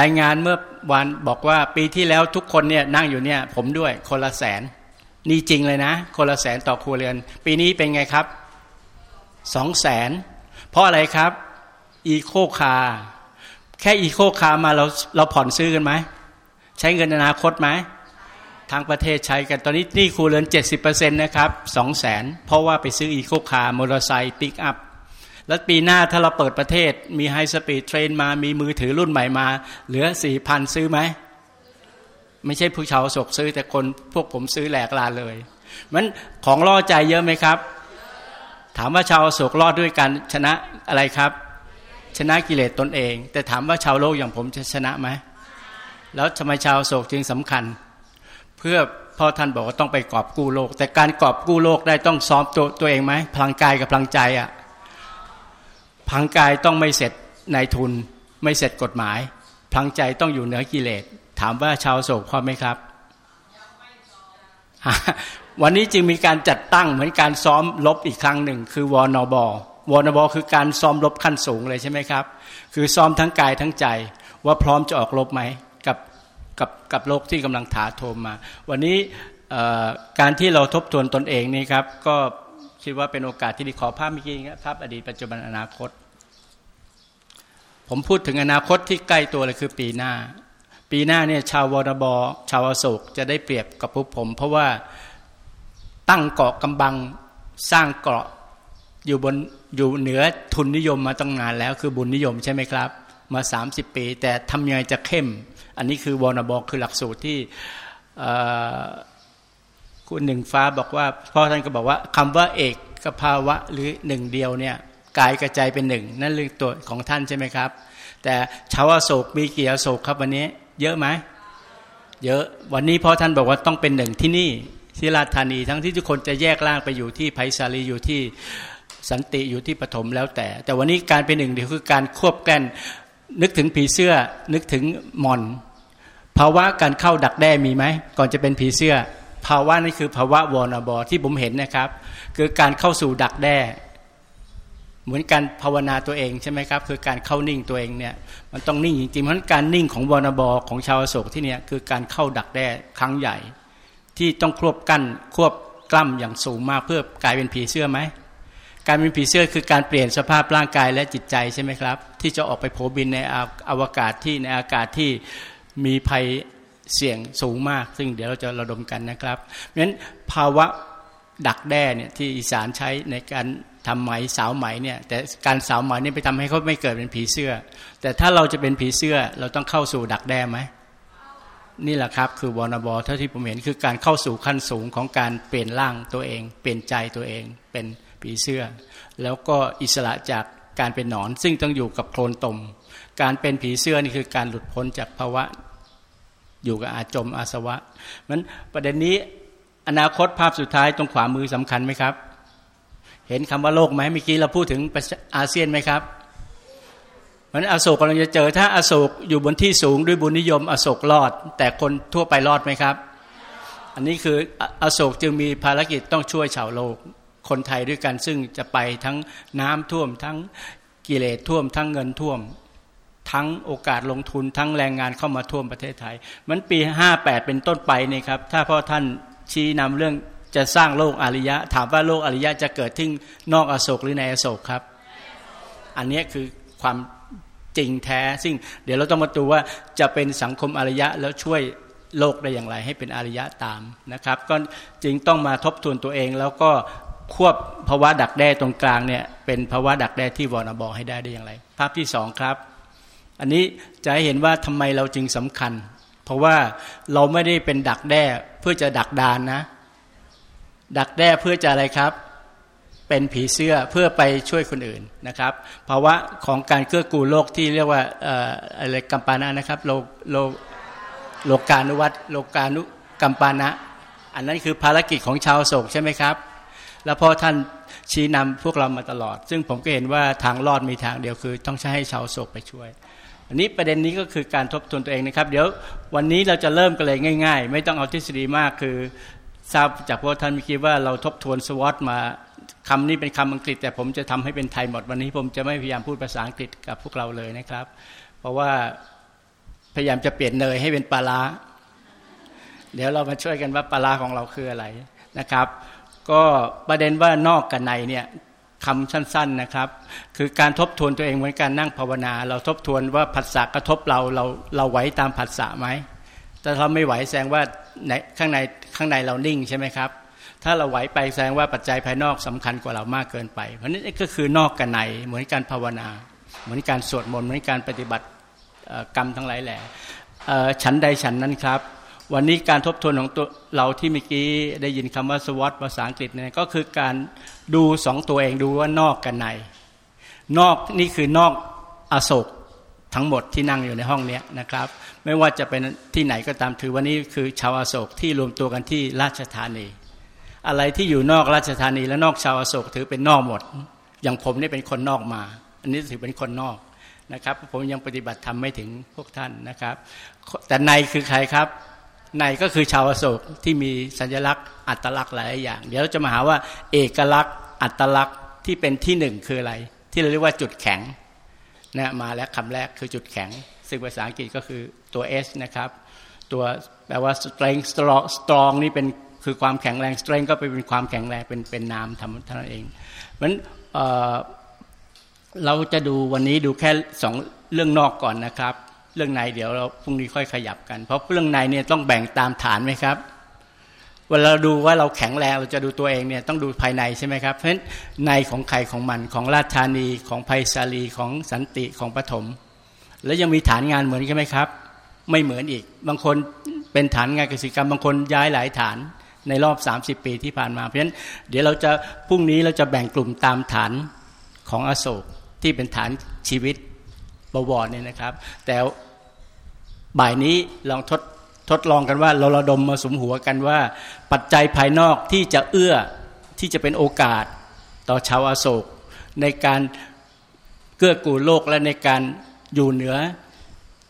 รายงานเมื่อวันบอกว่าปีที่แล้วทุกคนเนี่ยนั่งอยู่เนี่ย ผมด้วยคนละแสน นี่จริงเลยนะ คนละแสนต่อครัวเรือน ปีนี้เป็นไงครับสองแสนเพราะอะไรครับอีโคคาแค่อีโคคามาเราเราผ่อนซื้อกันไหม ใช้เงินอนาคตไหม ทางประเทศใช้กันตอนนี้นี่ครัวเรือนเจ็ดสิบเปอร์เซ็นต์นะครับสองแสนเพราะว่าไปซื้อ eco car มอเตอร์ไซค์ปิกอัพ แล้วปีหน้าถ้าเราเปิดประเทศ มี high speed train มา มีมือถือรุ่นใหม่มา เหลือสี่พันซื้อไหม ไม่ใช่ผู้ชาวอโศกซื้อแต่คนพวกผมซื้อแหลกลาเลย มันของล่อใจเยอะไหมครับ ถามว่าชาวโศกรอดด้วยการชนะอะไรครับ ชนะกิเลสตนเอง แต่ถามว่าชาวโลกอย่างผมจะชนะไหม แล้วทำไมชาวโศกจึงสำคัญ เพื่อพ่อท่านบอกว่าต้องไปกอบกู้โลก แต่การกอบกู้โลกได้ต้องซ้อมตัวตัวเองไหมพลังกายกับพลังใจอะ่ะ พังกายต้องไม่เสร็จในทุน ไม่เสร็จกฎหมาย พังใจต้องอยู่เหนือกิเลส ถามว่าชาวโศกพอไหมครับ วันนี้จึงมีการจัดตั้งเหมือนการซ้อมลบอีกครั้งหนึ่ง คือวอนบวอนบคือการซ้อมลบขั้นสูงเลยใช่ไหมครับ คือซ้อมทั้งกายทั้งใจ ว่าพร้อมจะออกลบไหมกับกับกับโลกที่กำลังถาโถมมา วันนี้การที่เราทบทวนตนเองนี่ครับก็ คิดว่าเป็นโอกาสที่ดีขอภาพเมื่อกี้ภาพอดีตปัจจุบันอนาคต ผมพูดถึงอนาคตที่ใกล้ตัวเลยคือปีหน้า ปีหน้าเนี่ยชาววรบชาวอโศกจะได้เปรียบกับพวกผม เพราะว่าตั้งเกาะกำบังสร้างเกาะอยู่บนอยู่เหนือทุนนิยมมาตั้งนานแล้วคือบุญนิยมใช่ไหมครับ มา 30 ปี แต่ทำยังไงจะเข้ม อันนี้คือวรบคือหลักสูตรที่ คุณหนึ่งฟ้าบอกว่าพ่อท่านก็บอกว่าคำว่าเอกกภาวะหรือหนึ่งเดียวเนี่ยกายกระใจเป็นหนึ่งนั่นเรื่องตัวของท่านใช่ไหมครับ แต่ชาวโศกมีกี่อโศกครับวันนี้ เยอะไหมเยอะวันนี้พ่อท่านบอกว่าต้องเป็นหนึ่งที่นี่ที่ราชธานีทั้งที่ทุกคนจะแยกล่างไปอยู่ที่ไผ่สาลีอยู่ที่สันติอยู่ที่ปฐมแล้วแต่ แต่วันนี้การเป็นหนึ่งเดียวคือการควบกันนึกถึงผีเสื้อนึกถึงมอนภาวะการเข้าดักแด้มีไหมก่อนจะเป็นผีเสื้อ ภาวะนี่คือภาวะวอนบอที่ผมเห็นนะครับ คือการเข้าสู่ดักแด้ เหมือนการภาวนาตัวเองใช่ไหมครับคือการเข้านิ่งตัวเองเนี่ยมันต้องนิ่งจริงๆเพราะการนิ่งของวอนบอของชาวโศกที่เนี่ยคือการเข้าดักแด้ครั้งใหญ่ ที่ต้องควบกั้นควบกล้ำอย่างสูงมากเพื่อกลายเป็นผีเสื้อไหมการเป็นผีเสื้อคือการเปลี่ยนสภาพร่างกายและจิตใจใช่ไหมครับ ที่จะออกไปโผบินในอวกาศที่ในอากาศที่มีภัย เสี่ยงสูงมาก ซึ่งเดี๋ยวเราจะระดมกันนะครับเพราะฉะนั้นภาวะดักแด้เนี่ยที่อีสานใช้ในการทำไหมสาวไหมเนี่ยแต่การสาวไหมนี่ไปทำให้เขาไม่เกิดเป็นผีเสื้อ แต่ถ้าเราจะเป็นผีเสื้อเราต้องเข้าสู่ดักแด้ไหมนี่แหละครับคือวอนบอเท่าที่ผมเห็นคือการเข้าสู่ขั้นสูงของการเปลี่ยนร่างตัวเอง เปลี่ยนใจตัวเอง เป็นผีเสื้อ แล้วก็อิสระจากการเป็นหนอน ซึ่งต้องอยู่กับโคลนตม การเป็นผีเสื้อนี่คือการหลุดพ้นจากภาวะ อยู่กับอาจมอาสวะมันประเด็นนี้อนาคตภาพสุดท้ายตรงขวามือสำคัญไหมครับ เห็นคำว่าโลกไหมเมื่อกี้เราพูดถึงอาเซียนไหมครับมันอโศกกำลังจะเจอ ถ้าอโศกอยู่บนที่สูงด้วยบุญนิยม อโศกรอด แต่คนทั่วไปรอดไหมครับ อันนี้คืออโศกจึงมีภารกิจต้องช่วยชาวโลก คนไทยด้วยกันซึ่งจะไปทั้งน้ำท่วมทั้งกิเลสท่วมทั้งเงินท่วม ทั้งโอกาสลงทุนทั้งแรงงานเข้ามาท่วมประเทศไทย มันปีห้าแปดเป็นต้นไปนี่ครับ ถ้าพ่อท่านชี้นำเรื่องจะสร้างโลกอริยะ ถามว่าโลกอริยะจะเกิดที่นอกอโศกหรือในอโศกครับ อันนี้คือความจริงแท้ซึ่งเดี๋ยวเราต้องมาดูว่าจะเป็นสังคมอริยะแล้วช่วยโลกได้อย่างไรให้เป็นอริยะตามนะครับ ก็จริงต้องมาทบทวนตัวเองแล้วก็ควบภาวะดักแด้ตรงกลางเนี่ยเป็นภาวะดักแด้ที่วอนบอกให้ได้ได้อย่างไร ภาพที่สองครับ อันนี้จะให้เห็นว่าทำไมเราจึงสำคัญ เพราะว่าเราไม่ได้เป็นดักแด้เพื่อจะดักดานนะ ดักแด้เพื่อจะอะไรครับ เป็นผีเสื้อเพื่อไปช่วยคนอื่นนะครับภาวะของการเกื้อกูลโลกที่เรียกว่าอะไรกัมปานะนะครับโลโลโลกานุวัตโลกานุกัมปานะ อันนั้นคือภารกิจของชาวโศกใช่ไหมครับ แล้วพอท่านชี้นำพวกเรามาตลอด ซึ่งผมก็เห็นว่าทางรอดมีทางเดียวคือ ต้องใช้ให้ชาวโศกไปช่วย อันนี้ประเด็นนี้ก็คือการทบทวนตัวเองนะครับ เดี๋ยววันนี้เราจะเริ่มกันเลยง่าย ๆ ไม่ต้องเอาทฤษฎีมากคือทราบจากพวกท่านมีคิดว่าเราทบทวนสวอตมาคำนี้เป็นคำอังกฤษ แต่ผมจะทำให้เป็นไทยหมดวันนี้ผมจะไม่พยายามพูดภาษาอังกฤษกับพวกเราเลยนะครับ เพราะว่าพยายามจะเปลี่ยนเนยให้เป็นปลาลาเดี๋ยวเรามาช่วยกันว่าปลาลาของเราคืออะไรนะครับ ก็ประเด็นว่านอกกับในเนี่ย คำสั้น ๆนะครับ คือการทบทวนตัวเองเหมือนการนั่งภาวนา เราทบทวนว่าผัสสะกระทบเราเราเราไหวตามผัสสะไหมแต่เราไม่ไหวแสดงว่าในข้างในข้างในเรานิ่งใช่ไหมครับ ถ้าเราไหวไปแสดงว่าปัจจัยภายนอกสำคัญกว่าเรามากเกินไป เพราะนั้นก็คือนอกกับในเหมือนการภาวนา เหมือนการสวดมนต์เหมือนการปฏิบัติกรรมทั้งหลายแหละฉันใดฉันนั้นครับวันนี้การทบทวนของตัวเราที่เมื่อกี้ได้ยินคำว่าสวอตภาษาอังกฤษเนี่ยก็คือการ ดูสองตัวเองดูว่านอกกับใน นอกนี่คือนอกอโศกทั้งหมดที่นั่งอยู่ในห้องนี้นะครับ ไม่ว่าจะเป็นที่ไหนก็ตามถือว่านี่คือชาวอโศกที่รวมตัวกันที่ราชธานี อะไรที่อยู่นอกราชธานีและนอกชาวอโศกถือเป็นนอกหมด อย่างผมนี่เป็นคนนอกมา อันนี้ถือเป็นคนนอกนะครับ ผมยังปฏิบัติทำไม่ถึงพวกท่านนะครับ แต่ในคือใครครับ ในก็คือชาวอโศกที่มีสัญลักษณ์อัตลักษณ์หลายอย่าง เดี๋ยวเราจะมาหาว่าเอกลักษณ์ อัตลักษณ์ที่เป็นที่หนึ่งคืออะไร ที่เราเรียกว่าจุดแข็งนะมาแล้วคำแรกคือจุดแข็ง ซึ่งภาษาอังกฤษก็คือตัว S นะครับ ตัวแปลว่า strength strong strong นี่เป็นคือความแข็งแรง strength ก็ไปเป็นความแข็งแรงเป็นเป็นนามทำเท่านั้นเองเพราะฉะนั้นเราจะดูวันนี้ดูแค่สองเรื่องนอกก่อนนะครับ เรื่องในเดี๋ยวเราพรุ่งนี้ค่อยขยับกัน เพราะเรื่องในเนี่ยต้องแบ่งตามฐานไหมครับเวลาดูว่าเราแข็งแรงเราจะดูตัวเองเนี่ยต้องดูภายในใช่ไหมครับ เพราะฉะนั้นในของใครของมันของราชธานีของไพศาลีของสันติของปฐมแล้วยังมีฐานงานเหมือนกันไหมครับ ไม่เหมือนอีก บางคนเป็นฐานงานกิจกรรมบางคนย้ายหลายฐานในรอบ 30 ปีที่ผ่านมา เพราะฉะนั้นเดี๋ยวเราจะพรุ่งนี้เราจะแบ่งกลุ่มตามฐานของอโศกที่เป็นฐานชีวิต บวรเนี่ยนะครับ แต่บ่ายนี้ลองทดทดลองกันว่าเราระดมมาสมหัวกันว่า ปัจจัยภายนอกที่จะเอื้อที่จะเป็นโอกาสต่อชาวอโศก ในการเกื้อกูลโลกและในการอยู่เหนือ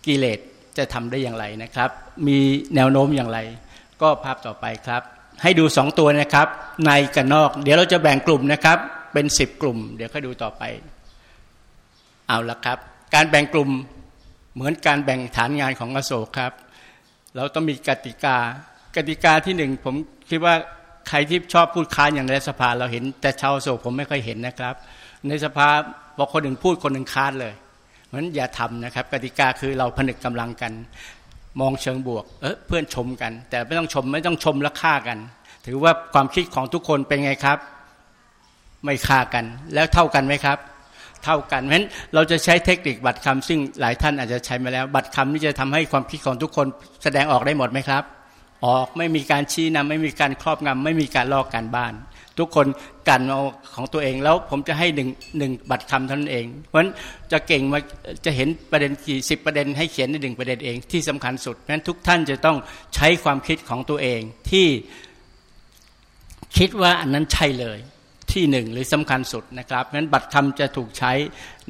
กิเลสจะทำได้อย่างไรนะครับ มีแนวโน้มอย่างไร ก็ภาพต่อไปครับ ให้ดูสองตัวนะครับ ในกับนอก เดี๋ยวเราจะแบ่งกลุ่มนะครับ เป็นสิบกลุ่ม เดี๋ยวค่อยดูต่อไป เอาละครับ การแบ่งกลุ่มเหมือนการแบ่งฐานงานของอโศกครับ เราต้องมีกติกา กติกาที่หนึ่งผมคิดว่าใครที่ชอบพูดค้านอย่างในสภาเราเห็น แต่ชาวโศกผมไม่ค่อยเห็นนะครับ ในสภาบอกคนหนึ่งพูดคนหนึ่งค้านเลยเพราะฉะนั้นอย่าทำนะครับ กติกาคือเราผนึกกำลังกัน มองเชิงบวก เออเพื่อนชมกัน แต่ไม่ต้องชมไม่ต้องชมและฆ่ากัน ถือว่าความคิดของทุกคนเป็นไงครับ ไม่ฆ่ากัน แล้วเท่ากันไหมครับ เท่ากัน เพราะฉะนั้นเราจะใช้เทคนิคบัตรคำซึ่งหลายท่านอาจจะใช้มาแล้ว บัตรคำนี่จะทำให้ความคิดของทุกคนแสดงออกได้หมดไหมครับ ออกไม่มีการชี้นำไม่มีการครอบงำไม่มีการลอกการบ้าน ทุกคนกันเอาของตัวเองแล้วผมจะให้หนึ่งหนึ่งบัตรคำเท่านั้นเอง เพราะฉะนั้นจะเก่งมาจะเห็นประเด็นกี่สิบประเด็นให้เขียนในหนึ่งประเด็นเองที่สำคัญสุดเพราะฉะนั้นทุกท่านจะต้องใช้ความคิดของตัวเองที่คิดว่าอันนั้นใช่เลย ที่หนึ่งหรือสำคัญสุดนะครับเพราะฉะนั้นบัตรคำจะถูกใช้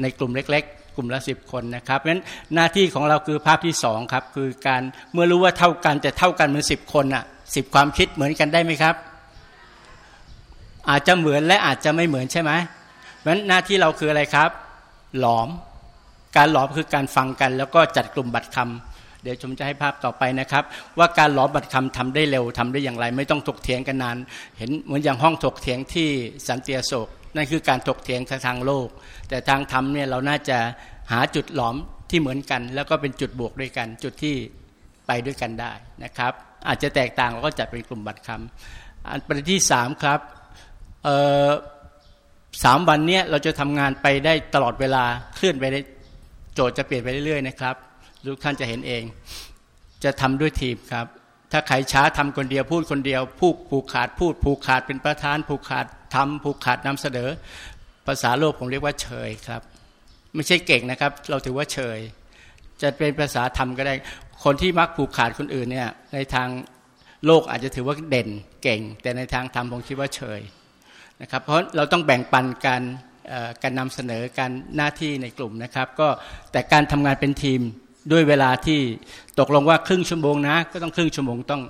ในกลุ่มเล็ก ๆกลุ่มละสิบคนนะครับเพราะฉะนั้นหน้าที่ของเราคือภาพที่สองครับคือการเมื่อรู้ว่าเท่ากันจะเท่ากันเหมือนสิบคนอะสิบความคิดเหมือนกันได้ไหมครับ อาจจะเหมือนและอาจจะไม่เหมือนใช่ไหมเพราะฉะนั้นหน้าที่เราคืออะไรครับ หลอม การหลอมคือการฟังกัน แล้วก็จัดกลุ่มบัตรคำ เดี๋ยวผมจะให้ภาพต่อไปนะครับ ว่าการหลอมบัตรคำทำได้เร็วทำได้อย่างไร ไม่ต้องถกเถียงกันนาน เห็นเหมือนอย่างห้องถกเถียงที่สันติโศกนั่นคือการถกเถียงทางโลก แต่ทางธรรมเนี่ยเราน่าจะหาจุดหลอมที่เหมือนกัน แล้วก็เป็นจุดบวกด้วยกัน จุดที่ไปด้วยกันได้นะครับ อาจจะแตกต่างเราก็จัดเป็นกลุ่มบัตรคำอันประเด็นที่สามครับสามวันเนี้เราจะทำงานไปได้ตลอดเวลาเคลื่อนไปได้โจทย์จะเปลี่ยนไปเรื่อยๆนะครับ ทุกท่านจะเห็นเอง จะทำด้วยทีมครับ ถ้าใครช้าทำคนเดียวพูดคนเดียว พูดผูกขาดพูดผูกขาดเป็นประธานผูกขาดทำผูกขาดนำเสนอ ภาษาโลกผมเรียกว่าเฉยครับ ไม่ใช่เก่งนะครับ เราถือว่าเฉย จะเป็นภาษาธรรมก็ได้ คนที่มักผูกขาดคนอื่นเนี่ยในทางโลกอาจจะถือว่าเด่นเก่ง แต่ในทางธรรมผมคิดว่าเฉยนะครับเพราะเราต้องแบ่งปันการการนำเสนอการหน้าที่ในกลุ่มนะครับ ก็แต่การทำงานเป็นทีม ด้วยเวลาที่ตกลงว่าครึ่งชั่วโมงนะ ก็ต้องครึ่งชั่วโมงต้อง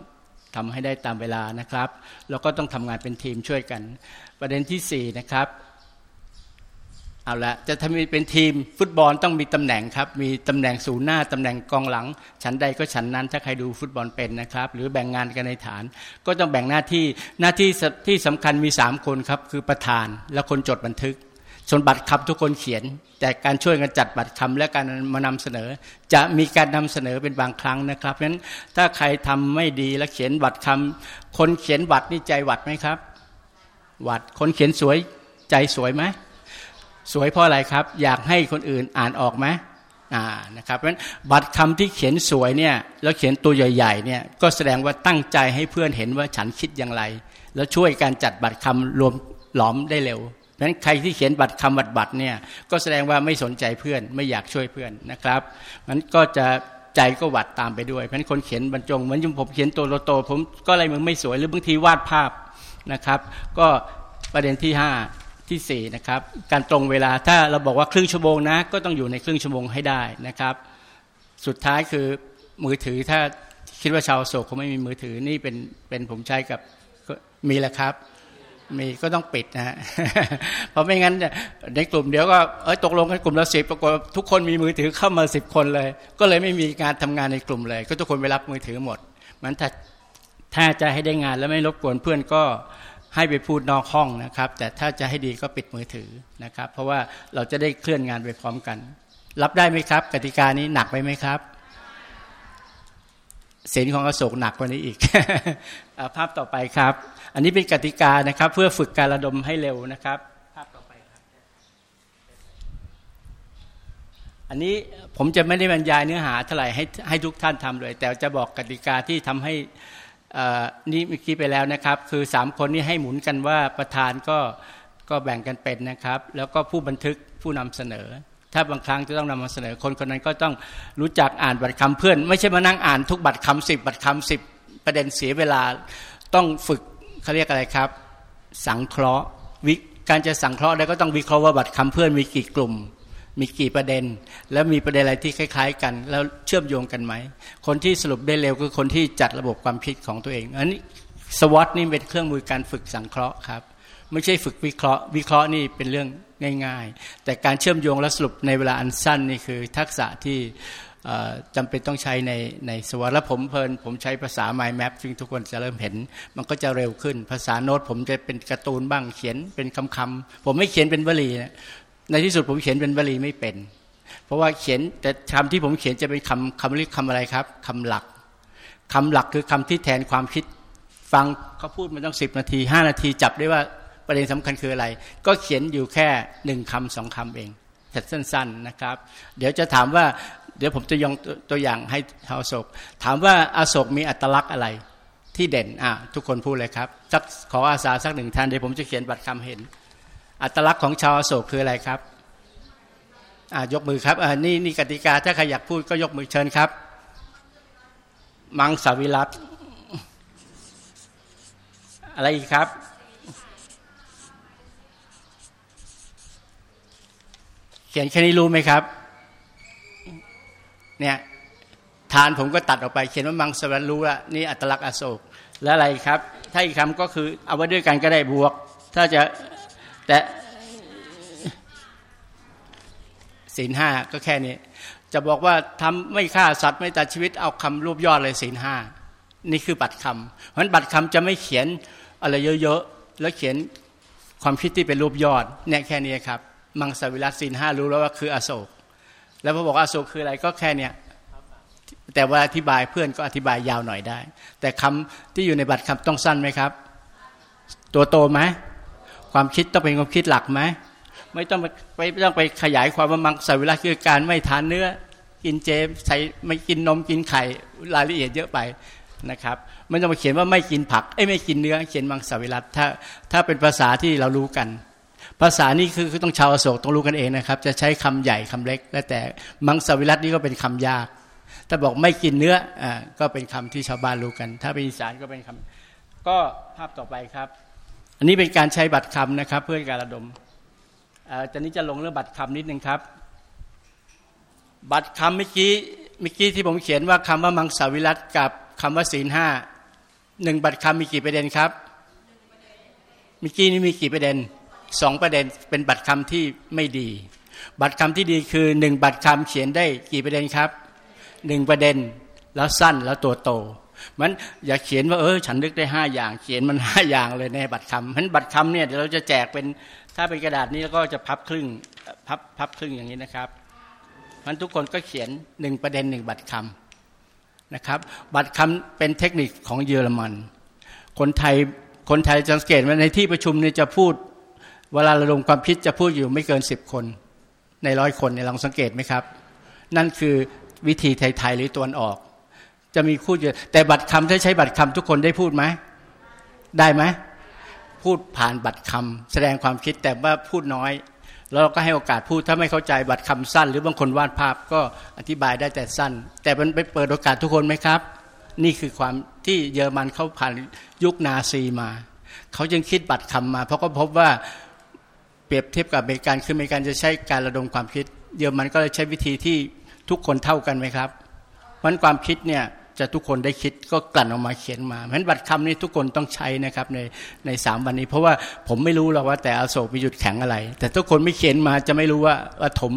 ทำให้ได้ตามเวลานะครับ แล้วก็ต้องทำงานเป็นทีมช่วยกัน ประเด็นที่สี่นะครับเอาละจะทำเป็นทีมฟุตบอลต้องมีตำแหน่งครับ มีตำแหน่งศูนย์หน้าตำแหน่งกองหลัง ชั้นใดก็ชั้นนั้นถ้าใครดูฟุตบอลเป็นนะครับ หรือแบ่งงานกันในฐาน ก็ต้องแบ่งหน้าที่หน้าที่ที่สำคัญมีสามคนครับ คือประธานและคนจดบันทึก ส่วนบัตรคำทุกคนเขียน แต่การช่วยกันจัดบัตรคำและการมานำเสนอ จะมีการนำเสนอเป็นบางครั้งนะครับเพราะฉะนั้นถ้าใครทำไม่ดีและเขียนบัตรคำคนเขียนบัตรนี่ใจหวัดไหมครับ หวัดคนเขียนสวยใจสวยไหมสวยเพราะอะไรครับ อยากให้คนอื่นอ่านออกไหมอ่านะครับเพราะฉะนั้นบัตรคำที่เขียนสวยเนี่ยแล้วเขียนตัวใหญ่ๆเนี่ยก็แสดงว่าตั้งใจให้เพื่อนเห็นว่าฉันคิดอย่างไร แล้วช่วยการจัดบัตรคำรวมหลอมได้เร็ว ราะฉะนั้นใครที่เขียนบัตรคำบัตรบัตรเนี่ยก็แสดงว่าไม่สนใจเพื่อนไม่อยากช่วยเพื่อนนะครับมันก็จะใจก็หวัดตามไปด้วย เพราะฉะนั้นคนเขียนบรรจงเหมือนผมเขียนตัวโตผมก็อะไรมึงไม่สวยหรือบางทีวาดภาพนะครับ ก็ประเด็นที่ห้าที่สี่นะครับ การตรงเวลาถ้าเราบอกว่าครึ่งชั่วโมงนะ ก็ต้องอยู่ในครึ่งชั่วโมงให้ได้นะครับ สุดท้ายคือมือถือถ้าคิดว่าชาวโศกเขาไม่มีมือถือนี่เป็นเป็นผมใช้กับมีแหละครับ มีก็ต้องปิดนะฮะเพราะไม่งั้นในกลุ่มเดียวก็เอ้ยตกลงกันกลุ่มละสิบปรากฏทุกคนมีมือถือเข้ามาสิบคนเลย ก็เลยไม่มีการทำงานในกลุ่มเลย ก็ทุกคนไปรับมือถือหมด มันถ้าถ้าจะให้ได้งานแล้วไม่รบกวนเพื่อนก็ให้ไปพูดนอกห้องนะครับ แต่ถ้าจะให้ดีก็ปิดมือถือนะครับ เพราะว่าเราจะได้เคลื่อนงานไปพร้อมกัน รับได้ไหมครับ กติกานี้หนักไปไหมครับ ศีลของอโศกหนักกว่านี้อีกภาพต่อไปครับ อันนี้เป็นกติกานะครับ เพื่อฝึกการระดมให้เร็วนะครับ ภาพต่อไปครับ อันนี้ผมจะไม่ได้บรรยายเนื้อหาเท่าไหร่ให้ให้ทุกท่านทำเลย แต่จะบอกกติกาที่ทำให้นี่เมื่อกี้ไปแล้วนะครับ คือสามคนนี้ให้หมุนกันว่าประธานก็ก็แบ่งกันเป็นนะครับ แล้วก็ผู้บันทึกผู้นำเสนอ ถ้าบางครั้งจะต้องนำมาเสนอคนคนนั้นก็ต้องรู้จักอ่านบัตรคำเพื่อน ไม่ใช่มานั่งอ่านทุกบัตรคำสิบบัตรคำสิบประเด็นเสียเวลาต้องฝึกเขาเรียกอะไรครับ สังเคราะห์วิการจะสังเคราะห์ได้ก็ต้องวิเคราะห์ว่าบัตรคำเพื่อนมีกี่กลุ่ม มีกี่ประเด็น แล้วมีประเด็นอะไรที่คล้าย ๆ กัน แล้วเชื่อมโยงกันไหม คนที่สรุปได้เร็วคือคนที่จัดระบบความคิดของตัวเองอันนี้สวอตนี่เป็นเครื่องมือการฝึกสังเคราะห์ครับ ไม่ใช่ฝึกวิเคราะห์ วิเคราะห์นี่เป็นเรื่องง่าย ๆ แต่การเชื่อมโยงและสรุปในเวลาอันสั้นนี่คือทักษะที่จำเป็นต้องใช้ในในสวรรค์ผมเพลิน ผมใช้ภาษา mind map ซึ่งทุกคนจะเริ่มเห็น มันก็จะเร็วขึ้น ภาษาโน้ตผมจะเป็นการ์ตูนบ้างเขียนเป็นคำคำผมไม่เขียนเป็นวลีนะในที่สุดผมเขียนเป็นวลีไม่เป็น เพราะว่าเขียนแต่คำที่ผมเขียนจะเป็นคำคำเรียกคำอะไรครับคำหลักคำหลักคือคำที่แทนความคิดฟังเขาพูดมาต้องสิบนาทีห้านาทีจับได้ว่า ประเด็นสำคัญคืออะไร ก็เขียนอยู่แค่หนึ่งคำสองคำเองแต่สั้นๆนะครับ เดี๋ยวจะถามว่า เดี๋ยวผมจะยองตัวอย่างให้ชาวโศก ถามว่าอาโศกมีอัตลักษณ์อะไรที่เด่นอะทุกคนพูดเลยครับสักขออาสาสักหนึ่งท่านเดี๋ยวผมจะเขียนบัตรคำเห็น อัตลักษณ์ของชาวโศกคืออะไรครับอ่ายกมือครับอ่านี่นี่กติกาถ้าใครอยากพูดก็ยกมือเชิญครับ มังสวิรัตอะไรอีกครับ เขียนแค่นี้รู้ไหมครับ เนี่ยทานผมก็ตัดออกไป เขียนว่ามังสวิรัตรู้ละนี่อัตลักษณ์อโศกแล้วอะไรครับ ถ้าอีกคำก็คือเอาไว้ด้วยกันก็ได้บวก ถ้าจะแต่ศีลห้าก็แค่นี้ จะบอกว่าทำไม่ฆ่าสัตว์ไม่ตัดชีวิตเอาคำรูปยอดเลยศีลห้านี่คือบัตรคำเพราะฉะนั้นบัตรคำจะไม่เขียนอะไรเยอะๆแล้วเขียนความคิดที่เป็นรูปยอดเนี่ยแค่นี้ครับ มังสวิรัตศีลห้ารู้แล้วว่าคืออโศก แล้วพอบอกอโศกคืออะไรก็แค่เนี้ยแต่ว่าอธิบายเพื่อนก็อธิบายยาวหน่อยได้ แต่คำที่อยู่ในบัตรคำต้องสั้นไหมครับ ตัวโตไหมความคิดต้องเป็นความคิดหลักไหมไม่ต้องไปไม่ต้องไปขยายความว่ามังสวิรัตคือการไม่ทานเนื้อ กินเจใส่ไม่กินนมกินไข่รายละเอียดเยอะไปนะครับไม่ต้องมาเขียนว่าไม่กินผักไอ้ไม่กินเนื้อเขียนมังสวิรัตถ้าถ้าเป็นภาษาที่เรารู้กัน ภาษานี้คือคือต้องชาวอโศกต้องรู้กันเองนะครับ จะใช้คำใหญ่คำเล็ก แล้วแต่มังสวิรัตนี่ก็เป็นคำยากถ้าบอกไม่กินเนื้ออ่าก็เป็นคำที่ชาวบ้านรู้กัน ถ้าเป็นอีสานก็เป็นคำก็ภาพต่อไปครับ อันนี้เป็นการใช้บัตรคำนะครับ เพื่อการระดมอาจารย์นี้จะลงเรื่องบัตรคำนิดนึงครับ บัตรคำเมื่อกี้เมื่อกี้ที่ผมเขียนว่าคำว่ามังสวิรัตกับคำว่าศีลห้าหนึ่งบัตรคำมีกี่ประเด็นครับเมื่อกี้นี้มีกี่ประเด็น สองประเด็นเป็นบัตรคำที่ไม่ดี บัตรคำที่ดีคือหนึ่งบัตรคำเขียนได้กี่ประเด็นครับหนึ่งประเด็นแล้วสั้นแล้วตัวโตมันอย่าเขียนว่าเออฉันนึกได้ห้าอย่าง เขียนมันห้าอย่างเลยในบัตรคำเพราะบัตรคำเนี่ยเดี๋ยวเราจะแจกเป็นถ้าเป็นกระดาษนี้แล้วก็จะพับครึ่งพับพับครึ่งอย่างนี้นะครับมันทุกคนก็เขียนหนึ่งประเด็นหนึ่งบัตรคำนะครับ บัตรคำเป็นเทคนิคของเยอรมัน คนไทยคนไทยสังเกตว่าในที่ประชุมเนี่ยจะพูด เวลาระดมความคิดจะพูดอยู่ไม่เกินสิบคน ในร้อยคนเนี่ยลองสังเกตไหมครับ นั่นคือวิธีไทยๆหรือตัวนออก จะมีพูดเยอะแต่บัตรคำถ้าใช้บัตรคำทุกคนได้พูดไหมได้ไหมพูดผ่านบัตรคำแสดงความคิดแต่ว่าพูดน้อย แล้วเราก็ให้โอกาสพูดถ้าไม่เข้าใจบัตรคำสั้น หรือบางคนวาดภาพก็อธิบายได้แต่สั้น แต่มันไปเปิดโอกาสทุกคนไหมครับ นี่คือความที่เยอรมันเขาผ่านยุคนาซีมาเขาจึงคิดบัตรคำมา เพราะก็พบว่า เปรียบเทียบกับอเมริกันคืออเมริกันจะใช้การระดมความคิด เยอรมันก็เลยใช้วิธีที่ทุกคนเท่ากันไหมครับเพราะความคิดเนี่ยจะทุกคนได้คิดก็กลั่นออกมาเขียนมาเพราะฉะนั้นบัตรคำนี้ทุกคนต้องใช้นะครับในในสามวันนี้ เพราะว่าผมไม่รู้หรอกว่าแต่อโศกมีจุดแข็งอะไร แต่ทุกคนไม่เขียนมาจะไม่รู้ว่าว่าถม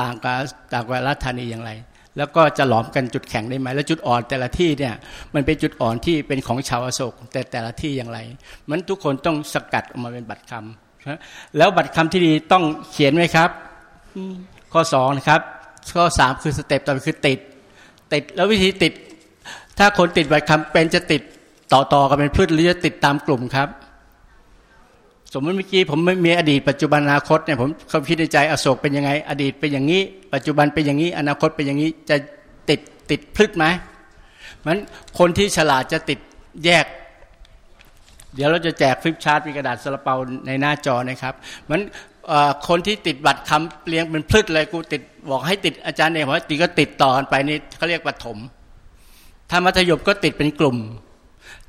ต่างกับต่างกับรัฐธานีอย่างไร แล้วก็จะหลอมกันจุดแข็งได้ไหมแล้วจุดอ่อนแต่ละที่เนี่ยมันเป็นจุดอ่อนที่เป็นของชาวอโศกแต่แต่ละที่อย่างไร มันทุกคนต้องสกัดออกมาเป็นบัตรคำ แล้วบัตรคำที่ดีต้องเขียนไหมครับ ข้อสองนะครับ ข้อสามคือสเต็ปต่อไปคือติด ติดแล้ววิธีติด ถ้าคนติดบัตรคำเป็นจะติดต่อต่อกันเป็นพืชหรือจะติดตามกลุ่มครับ สมมติเมื่อกี้ผมไม่มีอดีตปัจจุบันอนาคตเนี่ยผมเขาคิดในใจอโศกเป็นยังไง อดีตเป็นอย่างนี้ ปัจจุบันเป็นอย่างนี้ อนาคตเป็นอย่างนี้จะติดติดพืชไหมมันคนที่ฉลาดจะติดแยก เดี๋ยวเราจะแจกฟลิปชาร์ตมีกระดาษสลัเปาในหน้าจอนะครับมันคนที่ติดบัตรคำเรียงเป็นพืชเลยกูติดบอกให้ติดอาจารย์เองว่าติดก็ติดต่อกันไปนี่เขาเรียกปฐมถ้ามัธยมก็ติดเป็นกลุ่ม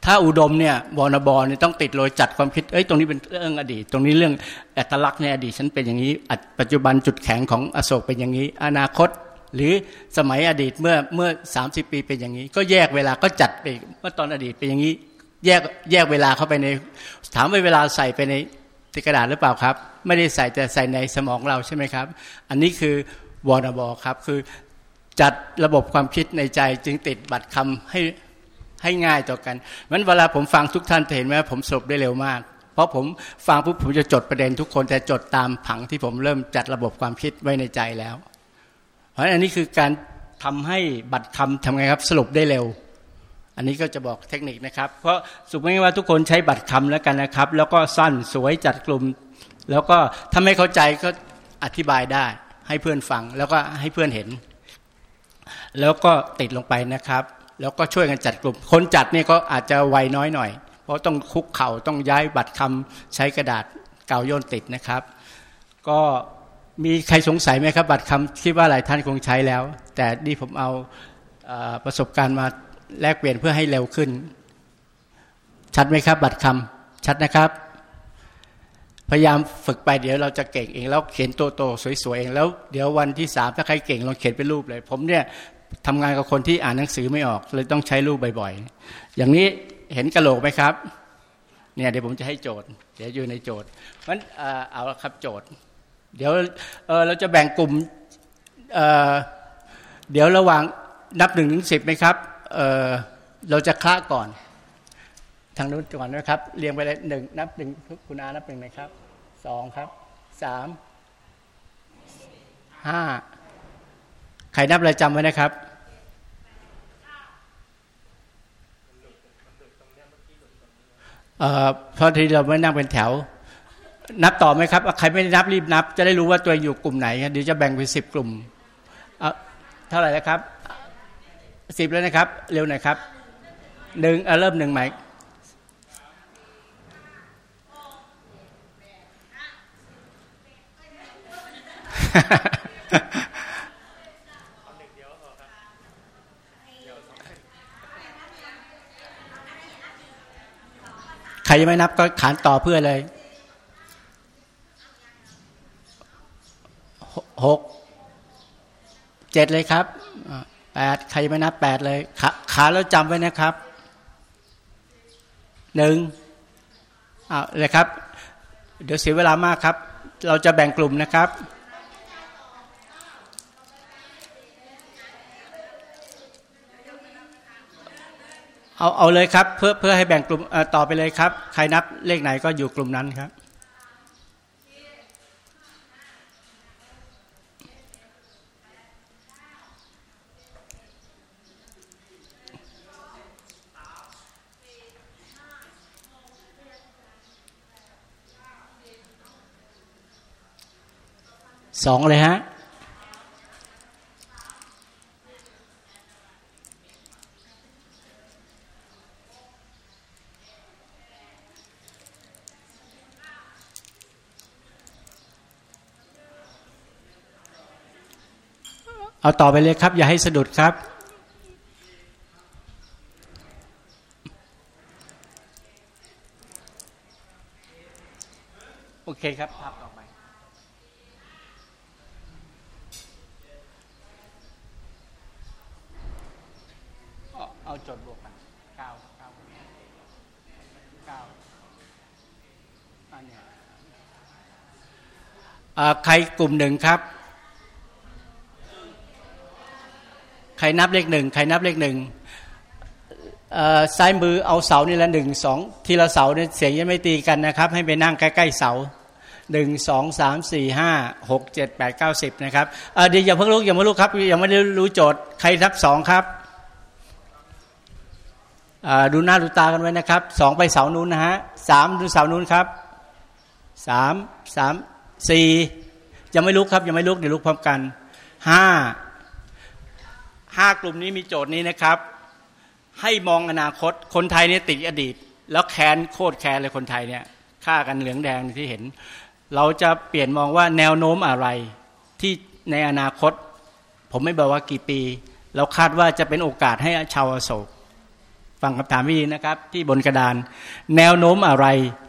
ถ้าอุดมเนี่ยบอนบอเนี่ยต้องติดโดยจัดความคิดเอ้ยตรงนี้เป็นเรื่องอดีต ตรงนี้เรื่องอัตลักษณ์ในอดีตฉันเป็นอย่างนี้ปัจจุบันจุดแข็งของอโศกเป็นอย่างนี้ อนาคตหรือสมัยอดีตเมื่อเมื่อสามสิบปีเป็นอย่างนี้ ก็แยกเวลาก็จัดไปเมื่อตอนอดีตเป็นอย่างนี้ แยกแยกเวลาเข้าไปใน ถามว่าเวลาใส่ไปในติกระดาษหรือเปล่าครับ ไม่ได้ใส่แต่ใส่ในสมองเราใช่ไหมครับ อันนี้คือวอนบอครับคือจัดระบบความคิดในใจจึงติดบัตรคำให้ให้ง่ายต่อกันมันเวลาผมฟังทุกท่านเห็นไหมผมสรุปได้เร็วมาก เพราะผมฟังปุ๊บผมจะจดประเด็นทุกคนแต่จดตามผังที่ผมเริ่มจัดระบบความคิดไว้ในใจแล้ว เพราะอันนี้คือการทำให้บัตรคำทำไงครับสรุปได้เร็ว อันนี้ก็จะบอกเทคนิคนะครับ เพราะสุขไม่ว่าทุกคนใช้บัตรคำแล้วกันนะครับ แล้วก็สั้นสวยจัดกลุ่ม แล้วก็ถ้าไม่เข้าใจก็อธิบายได้ ให้เพื่อนฟังแล้วก็ให้เพื่อนเห็น แล้วก็ติดลงไปนะครับ แล้วก็ช่วยกันจัดกลุ่ม คนจัดเนี่ยก็อาจจะไวน้อยหน่อย เพราะต้องคุกเข่าต้องย้ายบัตรคำใช้กระดาษเก่าโยนติดนะครับ ก็มีใครสงสัยไหมครับ บัตรคำคิดว่าหลายท่านคงใช้แล้ว แต่นี่ผมเอาประสบการณ์มา แลกเปลี่ยนเพื่อให้เร็วขึ้น ชัดไหมครับ บัตรคำชัดนะครับ พยายามฝึกไปเดี๋ยวเราจะเก่งเอง แล้วเขียนตัวโตสวยๆเองแล้วเดี๋ยววันที่สามถ้าใครเก่งลองเขียนเป็นรูปเลย ผมเนี่ยทำงานกับคนที่อ่านหนังสือไม่ออก เลยต้องใช้รูปบ่อยๆ อย่างนี้เห็นกระโหลกไหมครับ เนี่ยเดี๋ยวผมจะให้โจทย์ เดี๋ยวอยู่ในโจทย์มันเอาครับโจทย์ เดี๋ยวเเราจะแบ่งกลุ่มเเดี๋ยวระหว่างนับหนึ่งถึงสิบไหมครับ เเราจะคละก่อน ทางนู้นก่อนนะครับ เรียงไปเลยหนึ่งนับหนึ่งคุณอานับหนึ่งนะครับสองครับสามห้าใครนับอะไรจำไว้นะครับเอ่อพอทีเราไม่นั่งเป็นแถว นับต่อไหมครับใครไม่ได้นับรีบนับ จะได้รู้ว่าตัวอยู่กลุ่มไหนเดี๋ยวจะแบ่งเป็นสิบกลุ่มเท่าไหร่แล้วครับ สิบแล้วนะครับ เร็วหน่อยครับหนึ่งเริ่มหนึ่งใหม่ใครยังไม่นับก็ขานต่อเพื่อเลยหกเจ็ดเลยครับ แปดใครไม่นับแปดเลยขาขาแล้วจำไว้นะครับหนึ่งเอาเลยครับ เดี๋ยวเสียเวลามากครับ เราจะแบ่งกลุ่มนะครับเอาเอาเลยครับ เพื่อเพื่อให้แบ่งกลุ่มต่อไปเลยครับ ใครนับเลขไหนก็อยู่กลุ่มนั้นครับ สองเลยฮะเอาต่อไปเลยครับ อย่าให้สะดุดครับ โอเคครับจดบวกกันเก้าเก้าเก้าอันนี้ใค รกลุ่มหนึ่งครับ ใครนับเลขหนึ่งใครนับเลขหนึ่งซ้ายมือเอาเสานี่ละหนึ่งสองทีละเสาเนี่ยเสียงยังไม่ตีกันนะครับ ให้ไปนั่งใกล้ๆเสาหนึ่งสองสามสี่ห้าหกเจ็ดแปดเก้าสิบนะครับเดี๋ยวอย่าเพิ่งลุกอย่าเพิ่งลุกครับยังไม่ได้รู้โจทย์ใครนับสองครับดูหน้าดูตากันไว้นะครับสองไปเสานู้นนะฮะสามดูเสานู้นครับสามสามสี่ ยังไม่ลุกครับยังไม่ลุกเดี๋ยวลุกพร้อมกันห้าห้ากลุ่มนี้มีโจทย์นี้นะครับ ให้มองอนาคตคนไทยเนี่ยติดอดีต แล้วแค้นโคตรแค้นเลยคนไทยเนี่ยฆ่ากันเหลืองแดงที่เห็น เราจะเปลี่ยนมองว่าแนวโน้มอะไรที่ในอนาคต ผมไม่บอกว่ากี่ปี เราคาดว่าจะเป็นโอกาสให้ชาวโศกฟังคำถามวิธีนะครับ ที่บนกระดาน แนวโน้มอะไร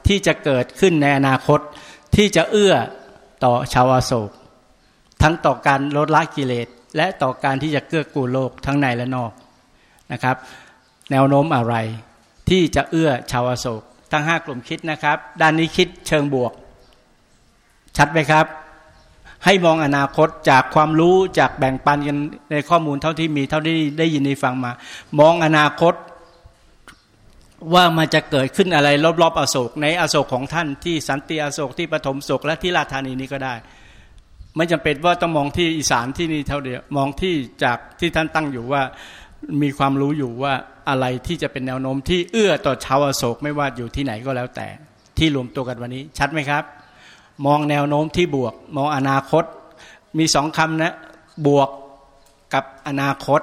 ที่จะเกิดขึ้นในอนาคตที่จะเอื้อ ต่อชาวโศก ทั้งต่อการลดละกิเลส และต่อการที่จะเกื้อกูลโลกทั้งในและนอกนะครับ แนวโน้มอะไรที่จะเอื้อชาวโศก ทั้งห้ากลุ่มคิดนะครับ ด้านนี้คิดเชิงบวก ชัดไหมครับ ให้มองอนาคตจากความรู้จากแบ่งปันกันในข้อมูลเท่าที่มีเท่าที่ได้ยินได้ฟังมา มองอนาคต ว่ามันจะเกิดขึ้นอะไรรอบๆอโศก ในอโศกของท่านที่สันติอโศกที่ปฐมโศกและที่ราชธานีนี้ก็ได้ ไม่จำเป็นว่าต้องมองที่อีสานที่นี่เท่าเดียวมองที่จากที่ท่านตั้งอยู่ว่ามีความรู้อยู่ว่าอะไรที่จะเป็นแนวโน้มที่เอื้อต่อชาวอโศกไม่ว่าอยู่ที่ไหนก็แล้วแต่ ที่รวมตัวกันวันนี้ ชัดไหมครับ มองแนวโน้มที่บวก มองอนาคต มีสองคำนะบวกกับอนาคต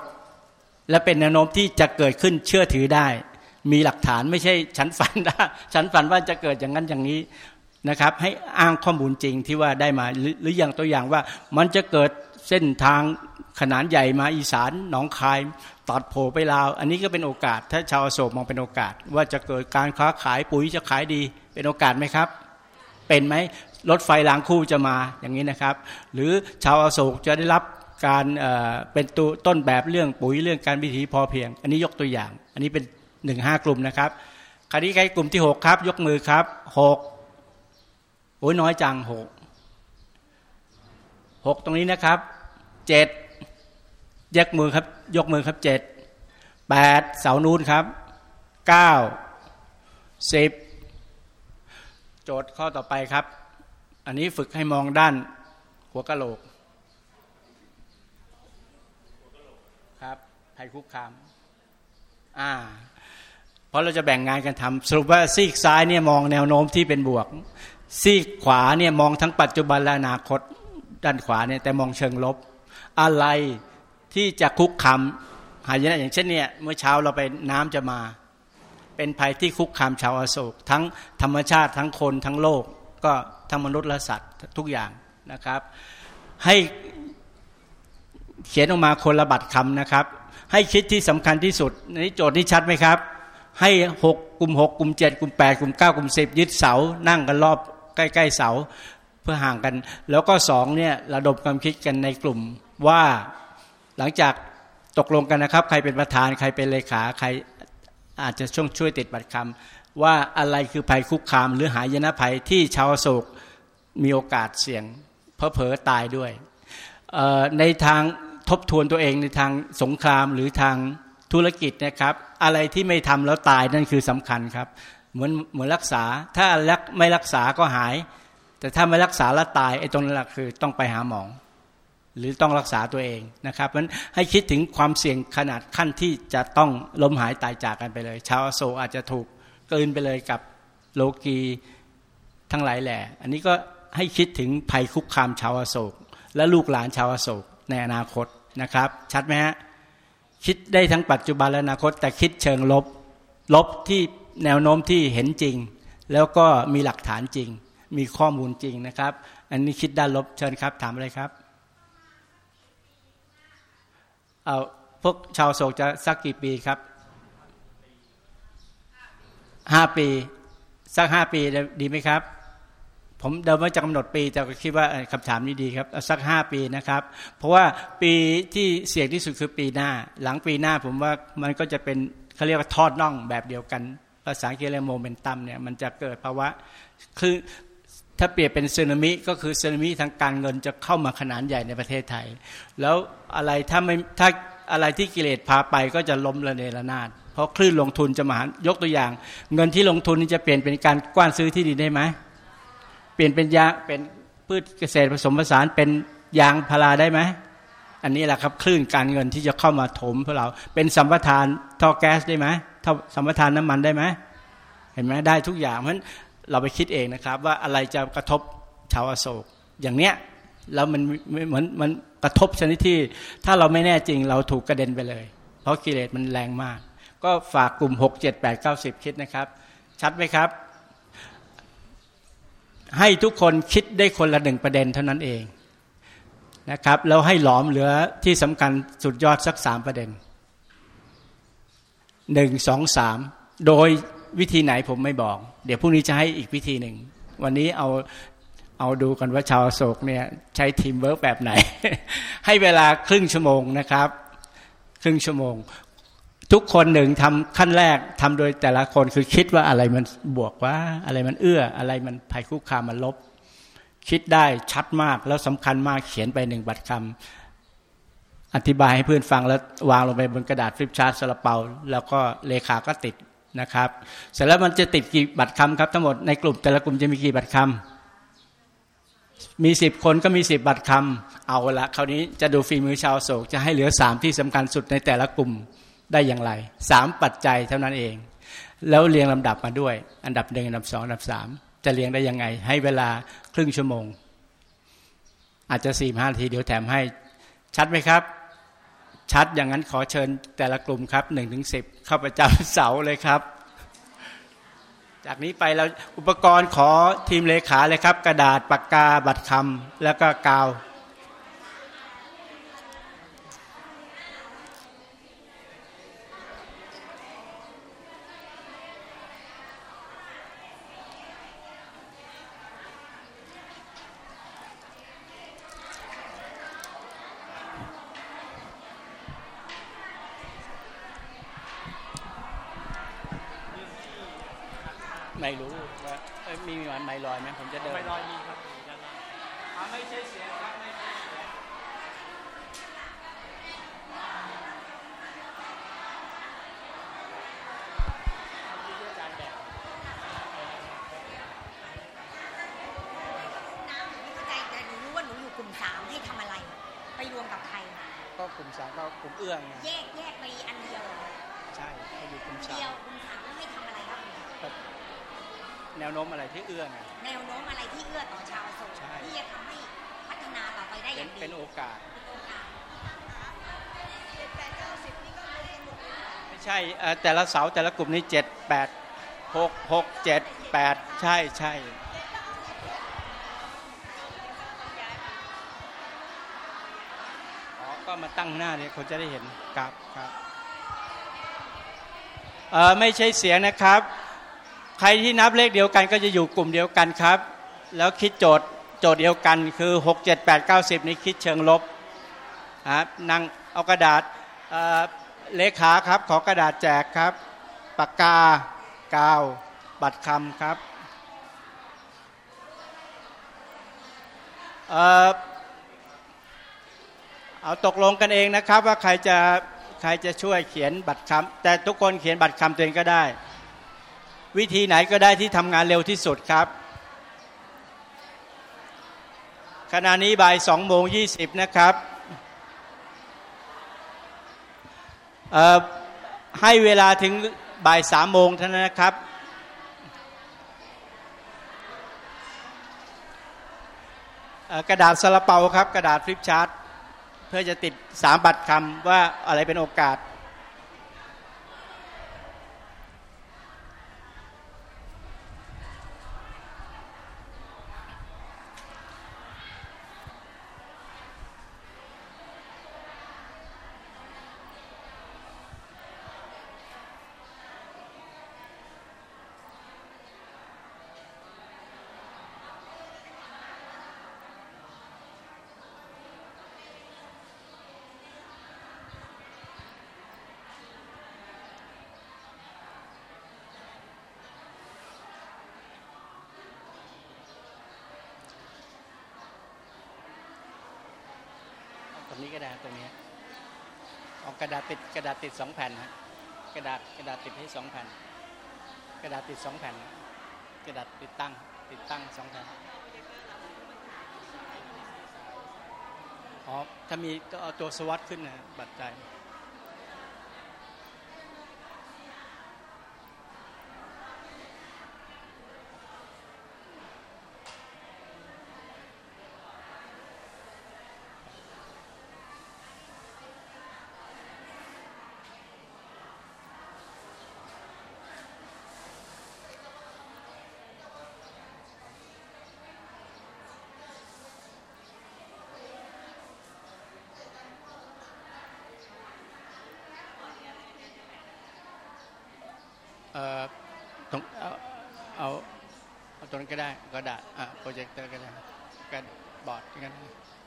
และเป็นแนวโน้มที่จะเกิดขึ้นเชื่อถือได้ มีหลักฐานไม่ใช่ฉันฝันได้ฉันฝันว่าจะเกิดอย่างนั้นอย่างนี้นะครับ ให้อ้างข้อมูลจริงที่ว่าได้มาหรืออย่างตัวอย่างว่ามันจะเกิดเส้นทางขนาดใหญ่มาอีสานหนองคายตัดโผไปลาว อันนี้ก็เป็นโอกาส ถ้าชาวโศกมองเป็นโอกาส ว่าจะเกิดการค้าขายปุ๋ยจะขายดี เป็นโอกาสไหมครับ เป็นไหมรถไฟรางคู่จะมาอย่างนี้นะครับ หรือชาวโศกจะได้รับการเป็นตัวต้นแบบเรื่องปุ๋ยเรื่องการวิถีพอเพียง อันนี้ยกตัวอย่าง อันนี้เป็น หนึ่งห้ากลุ่มนะครับคราวนี้ใครกลุ่มที่หกครับ ยกมือครับหกโอ้ยน้อยจังหกหกตรงนี้นะครับเจ็ดยกมือครับ ยกมือครับเจ็ดแปดเสานูนครับเก้าสิบโจทย์ข้อต่อไปครับ อันนี้ฝึกให้มองด้านหัวกะโหลกครับภัยคุกคาม อ่า เพราะเราจะแบ่งงานกันทำสรุปว่าซีกซ้ายเนี่ยมองแนวโน้มที่เป็นบวก ซีกขวาเนี่ยมองทั้งปัจจุบันและอนาคตด้านขวาเนี่ยแต่มองเชิงลบ อะไรที่จะคุกคามหายนะอย่างเช่นเนี่ยเมื่อเช้าเราไปน้ำจะมา เป็นภัยที่คุกคามชาวอโศก ทั้งธรรมชาติทั้งคนทั้งโลก ก็ทั้งมนุษย์และสัตว์ทุกอย่างนะครับ ให้เขียนออกมาคนละบัตรคำนะครับ ให้คิดที่สำคัญที่สุดนี้โจทย์นี้ชัดไหมครับ ให้หกกลุ่มหกกลุ่มเจ็ดกลุ่มแปดกลุ่มเก้ากลุ่มสิบยึดเสา นั่งกันรอบใกล้ๆเสาเพื่อห่างกัน แล้วก็สองเนี่ยระดมความคิดกันในกลุ่มว่าหลังจากตกลงกันนะครับ ใครเป็นประธานใครเป็นเลขาใครอาจจะช่วยช่วยติดบัตรคำว่าอะไรคือภัยคุกคาม หรือหายนะภัยที่ชาวโศกมีโอกาสเสี่ยงเพอเพอตายด้วยในทางทบทวนตัวเองในทางสงครามหรือทาง ธุรกิจนะครับ อะไรที่ไม่ทำแล้วตายนั่นคือสำคัญครับ เหมือนเหมือนรักษา ถ้าไม่รักษาก็หาย แต่ถ้าไม่รักษาแล้วตายไอ้ตรงนั้นแหละคือต้องไปหาหมอหรือต้องรักษาตัวเองนะครับเพราะฉะนั้นให้คิดถึงความเสี่ยงขนาดขั้นที่จะต้องล้มหายตายจากกันไปเลย ชาวโซอาจจะถูกกลืนไปเลยกับโลกีทั้งหลายแหล่อันนี้ก็ให้คิดถึงภัยคุกคามชาวโศก และลูกหลานชาวโศกในอนาคตนะครับ ชัดไหมฮะ คิดได้ทั้งปัจจุบันและอนาคต แต่คิดเชิงลบ ลบที่แนวโน้มที่เห็นจริง แล้วก็มีหลักฐานจริง มีข้อมูลจริงนะครับ อันนี้คิดด้านลบเชิญครับ ถามอะไรครับเอาพวกชาวโศกจะสักกี่ปีครับห้าปี สักห้าปีดีไหมครับ ผมเดิมว่าจะกำหนดปีแต่ก็คิดว่าคำถามนี้ดีครับสักห้าปีนะครับ เพราะว่าปีที่เสี่ยงที่สุดคือปีหน้า หลังปีหน้าผมว่ามันก็จะเป็นเขาเรียกว่าทอดน่องแบบเดียวกัน ภาษาอังกฤษเรียกโมเมนตัมเนี่ยมันจะเกิดภาวะคือถ้าเปรียบเป็นสึนามิก็คือสึนามิทางการเงินจะเข้ามาขนาดใหญ่ในประเทศไทย แล้วอะไรถ้าไม่ถ้าอะไรที่กิเลสพาไปก็จะล้มระเนระนาดเพราะคลื่นลงทุนจะมายกตัวอย่าง เงินที่ลงทุนนี่จะเปลี่ยนเป็นการกว้านซื้อที่ดินได้ไหม เปลี่ยนเป็นยาเป็นพืชเกษตรผสมผสานเป็นยางพาราได้ไหมอันนี้แหละครับคลื่นการเงินที่จะเข้ามาถมพวกเรา เป็นสัมปทานท่อแก๊สได้ไหมท่อสัมปทานน้ำมันได้ไหมเห็นไหมได้ทุกอย่างเพราะฉะนั้นเราไปคิดเองนะครับ ว่าอะไรจะกระทบชาวอโศก อย่างเนี้ยแล้วมันเหมือนมันกระทบชนิดที่ ถ้าเราไม่แน่จริงเราถูกกระเด็นไปเลย เพราะกิเลสมันแรงมาก ก็ฝากกลุ่มหกเจ็ดแปดเก้าสิบคิดนะครับ ชัดไหมครับ ให้ทุกคนคิดได้คนละหนึ่งประเด็นเท่านั้นเองนะครับแล้วให้หลอมเหลือที่สำคัญสุดยอดสักสามประเด็นหนึ่งสองสามโดยวิธีไหนผมไม่บอก เดี๋ยวพรุ่งนี้จะให้อีกวิธีหนึ่ง วันนี้เอาเอาดูกันว่าชาวโศกเนี่ยใช้ทีมเวิร์กแบบไหน ให้เวลาครึ่งชั่วโมงนะครับ ครึ่งชั่วโมง ทุกคนหนึ่งทำขั้นแรกทำโดยแต่ละคนคือคิดว่าอะไรมันบวกว่า อะไรมันเอื้อ อะไรมันภัยคุกคามมันลบ คิดได้ชัดมากแล้วสำคัญมากเขียนไปหนึ่งบัตรคำอธิบายให้เพื่อนฟังแล้ววางลงไปบนกระดาษฟลิปชาร์ตสลับเปา แล้วก็เลขาก็ติดนะครับ เสร็จแล้วมันจะติดกี่บัตรคำครับ ทั้งหมดในกลุ่มแต่ละกลุ่มจะมีกี่บัตรคำมีสิบคนก็มีสิบบัตรคำเอาละคราวนี้จะดูฝีมือชาวโศกจะให้เหลือสามที่สำคัญสุดในแต่ละกลุ่ม ได้อย่างไรสามปัจจัยเท่านั้นเอง แล้วเรียงลำดับมาด้วย อันดับหนึ่งอันดับสองอันดับสามจะเรียงได้ยังไง ให้เวลาครึ่งชั่วโมง อาจจะสี่ห้านาทีเดี๋ยวแถมให้ชัดไหมครับ ชัดอย่างนั้นขอเชิญแต่ละกลุ่มครับหนึ่งถึงสิบเข้าประจำเสาเลยครับ จากนี้ไปเราอุปกรณ์ขอทีมเลขาเลยครับ กระดาษปากกาบัตรคำแล้วก็กาว ไม่รู้ว่าเอ้ยมีมันไม่ลอยไหมผมจะเดิน ไม่ลอยมีครับมีด้านล่าง ไม่ใช่เสียงครับไม่ใช่เสียง น้ำหนูไม่เข้าใจแต่หนูรู้ว่าหนูอยู่กลุ่มสามให้ทำอะไร ไป รวมกับใคร ก็กลุ่มสามก็กลุ่มเอื้องไงแยกแยกไปอันเดียวใช่เขาอยู่กลุ่มสาเดียวมกลุ่มสามแล้วให้ทำอะไรครับแนวโน้มอะไรที่เอื้องไงแนวโน้มอะไรที่เอื้อต่อชาวอโศกใช่ที่จะทำให้พัฒนาต่อไปได้อเป็นย่างดีเป็นโอกาสเป็นโอกาสไม่ใช่เอ่อแต่ละเสาแต่ละกลุ่มนี้เจ็ดแปดหกหกเจ็ดแปดใช่ใช่อ๋อก็ มาตั้งหน้าเนี่ยคนจะได้เห็นครับครับเออไม่ใช่เสียงนะครับ ใครที่นับเลขเดียวกันก็จะอยู่กลุ่มเดียวกันครับ แล้วคิดโจทย์โจทย์เดียวกันคือ 6 7 8 9 10 นี้คิดเชิงลบครับนั่งเอากระดาษเออเลขาครับ ขอกระดาษแจกครับ ปากกากาว บัตรคำครับเอ่อ เอาตกลงกันเองนะครับ ว่าใครจะใครจะช่วยเขียนบัตรคำแต่ทุกคนเขียนบัตรคำตัวเองก็ได้ วิธีไหนก็ได้ที่ทำงานเร็วที่สุดครับ ขณะนี้บ่ายสองโมงยี่สิบนะครับให้เวลาถึงบ่ายสามโมงเท่านั้นนะครับ กระดาษสลาเปาครับ กระดาษฟลิปชาร์ต พื่อจะติดสามบัตรคำว่าอะไรเป็นโอกาส ตรงนี้ก็ได้ตรงนี้เอากระดาษติดกระดาษติดสองแผ่นฮะกระดาษกระดาษติดให้สองแผ่นกระดาษติดสองแผ่นกระดาษติดตั้ง ติดตั้งสองแผ่นอ๋อถ้ามีก็เอาตัวสวัสดขึ้นนะบัตรใจ ตรงเอาเอาเอาตรงนั้นก็ได้กระดาษอะโปรเจคเตอร์ก็ได้กระบอร์ดก็ได้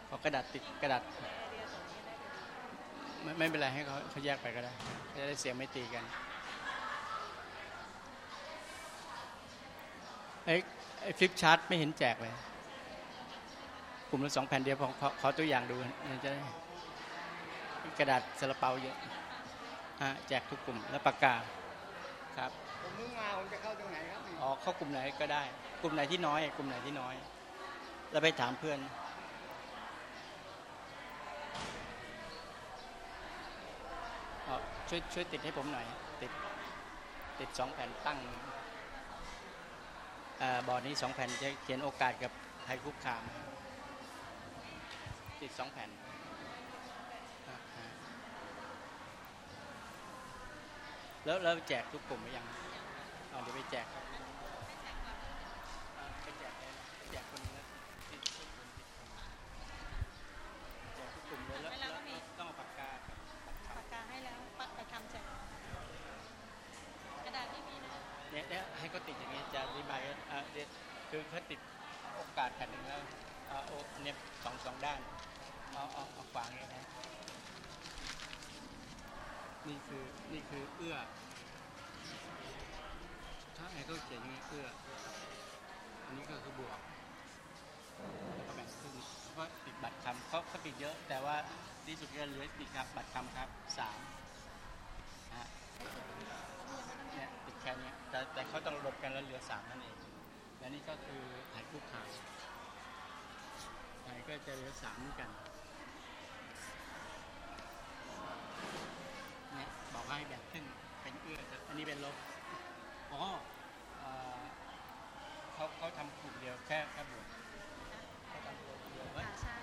เอากระดาษติดกระดาษไม่ไม่เป็นไรให้เขาเขาแยกไปก็ได้จะได้เสียงไม่ตีกันไอ้ไอ้ flip chart ไม่เห็นแจกเลยกลุ่มละสองแผ่นเดียวขอขอตัวอย่างดูมันจะได้กระดาษซาลาเปาเยอะอะแจกทุกกลุ่มแล้วปากกาครับ ผมเพิ่งมาผมจะเข้าตรงไหนครับอ๋อเข้ากลุ่มไหนก็ได้ กลุ่มไหนที่น้อย กลุ่มไหนที่น้อยแล้วไปถามเพื่อนอ๋อช่วยช่วยติดให้ผมหน่อย ติดติดสองแผ่นตั้งอ่อบอร์ดนี้สองแผ่นจะเขียนโอกาสกับภัยคุกคาม ติดสองแผ่นแล้วแล้วแจกทุกกลุ่มไหมยัง เอาเดี๋ยวไปแจกครับไปแจกเลยไปแจกคนนึงแล้วติดทุกคนติดคนแจกทุกกลุ่มเลยแล้วแล้วต้องเอาปากกากับปากกาให้แล้วปัดไปทำเสร็จกระดาษที่มีนะเนี่ยเนี่ยให้เขาติดอย่างนี้จะอธิบายว่าอะเดี๋ยวคือเขาติดโอกาสแผ่นหนึ่งแล้วเอาโอเนี่ยสองสองด้านเอาเอาเอาขวางอย่างนี้นะนี่คือนี่คือเอื้อ ถ้าไอ้เขาเขียนอย่างนี้เอื้ออันนี้ก็คือบวกแล้วก็แบ่งครึ่งก็ติดบัตรคำเขาเขาติดเยอะ แต่ว่าที่สุดก็เหลือติดครับบัตรคำครับสามนะฮะเนี่ยติดแค่นี้แต่แต่เขาต้องลดกันแล้วเหลือสามนั่นเองและนี่ก็คือหายคู่ขายหายก็จะเหลือสามเหมือนกันเนี่ยบอกให้แบ่งครึ่งเป็นเอื้ออันนี้เป็นลบ อ๋เขาเขาทำกลุ่มเดียวแค่แค่บวชกลุ่มใช่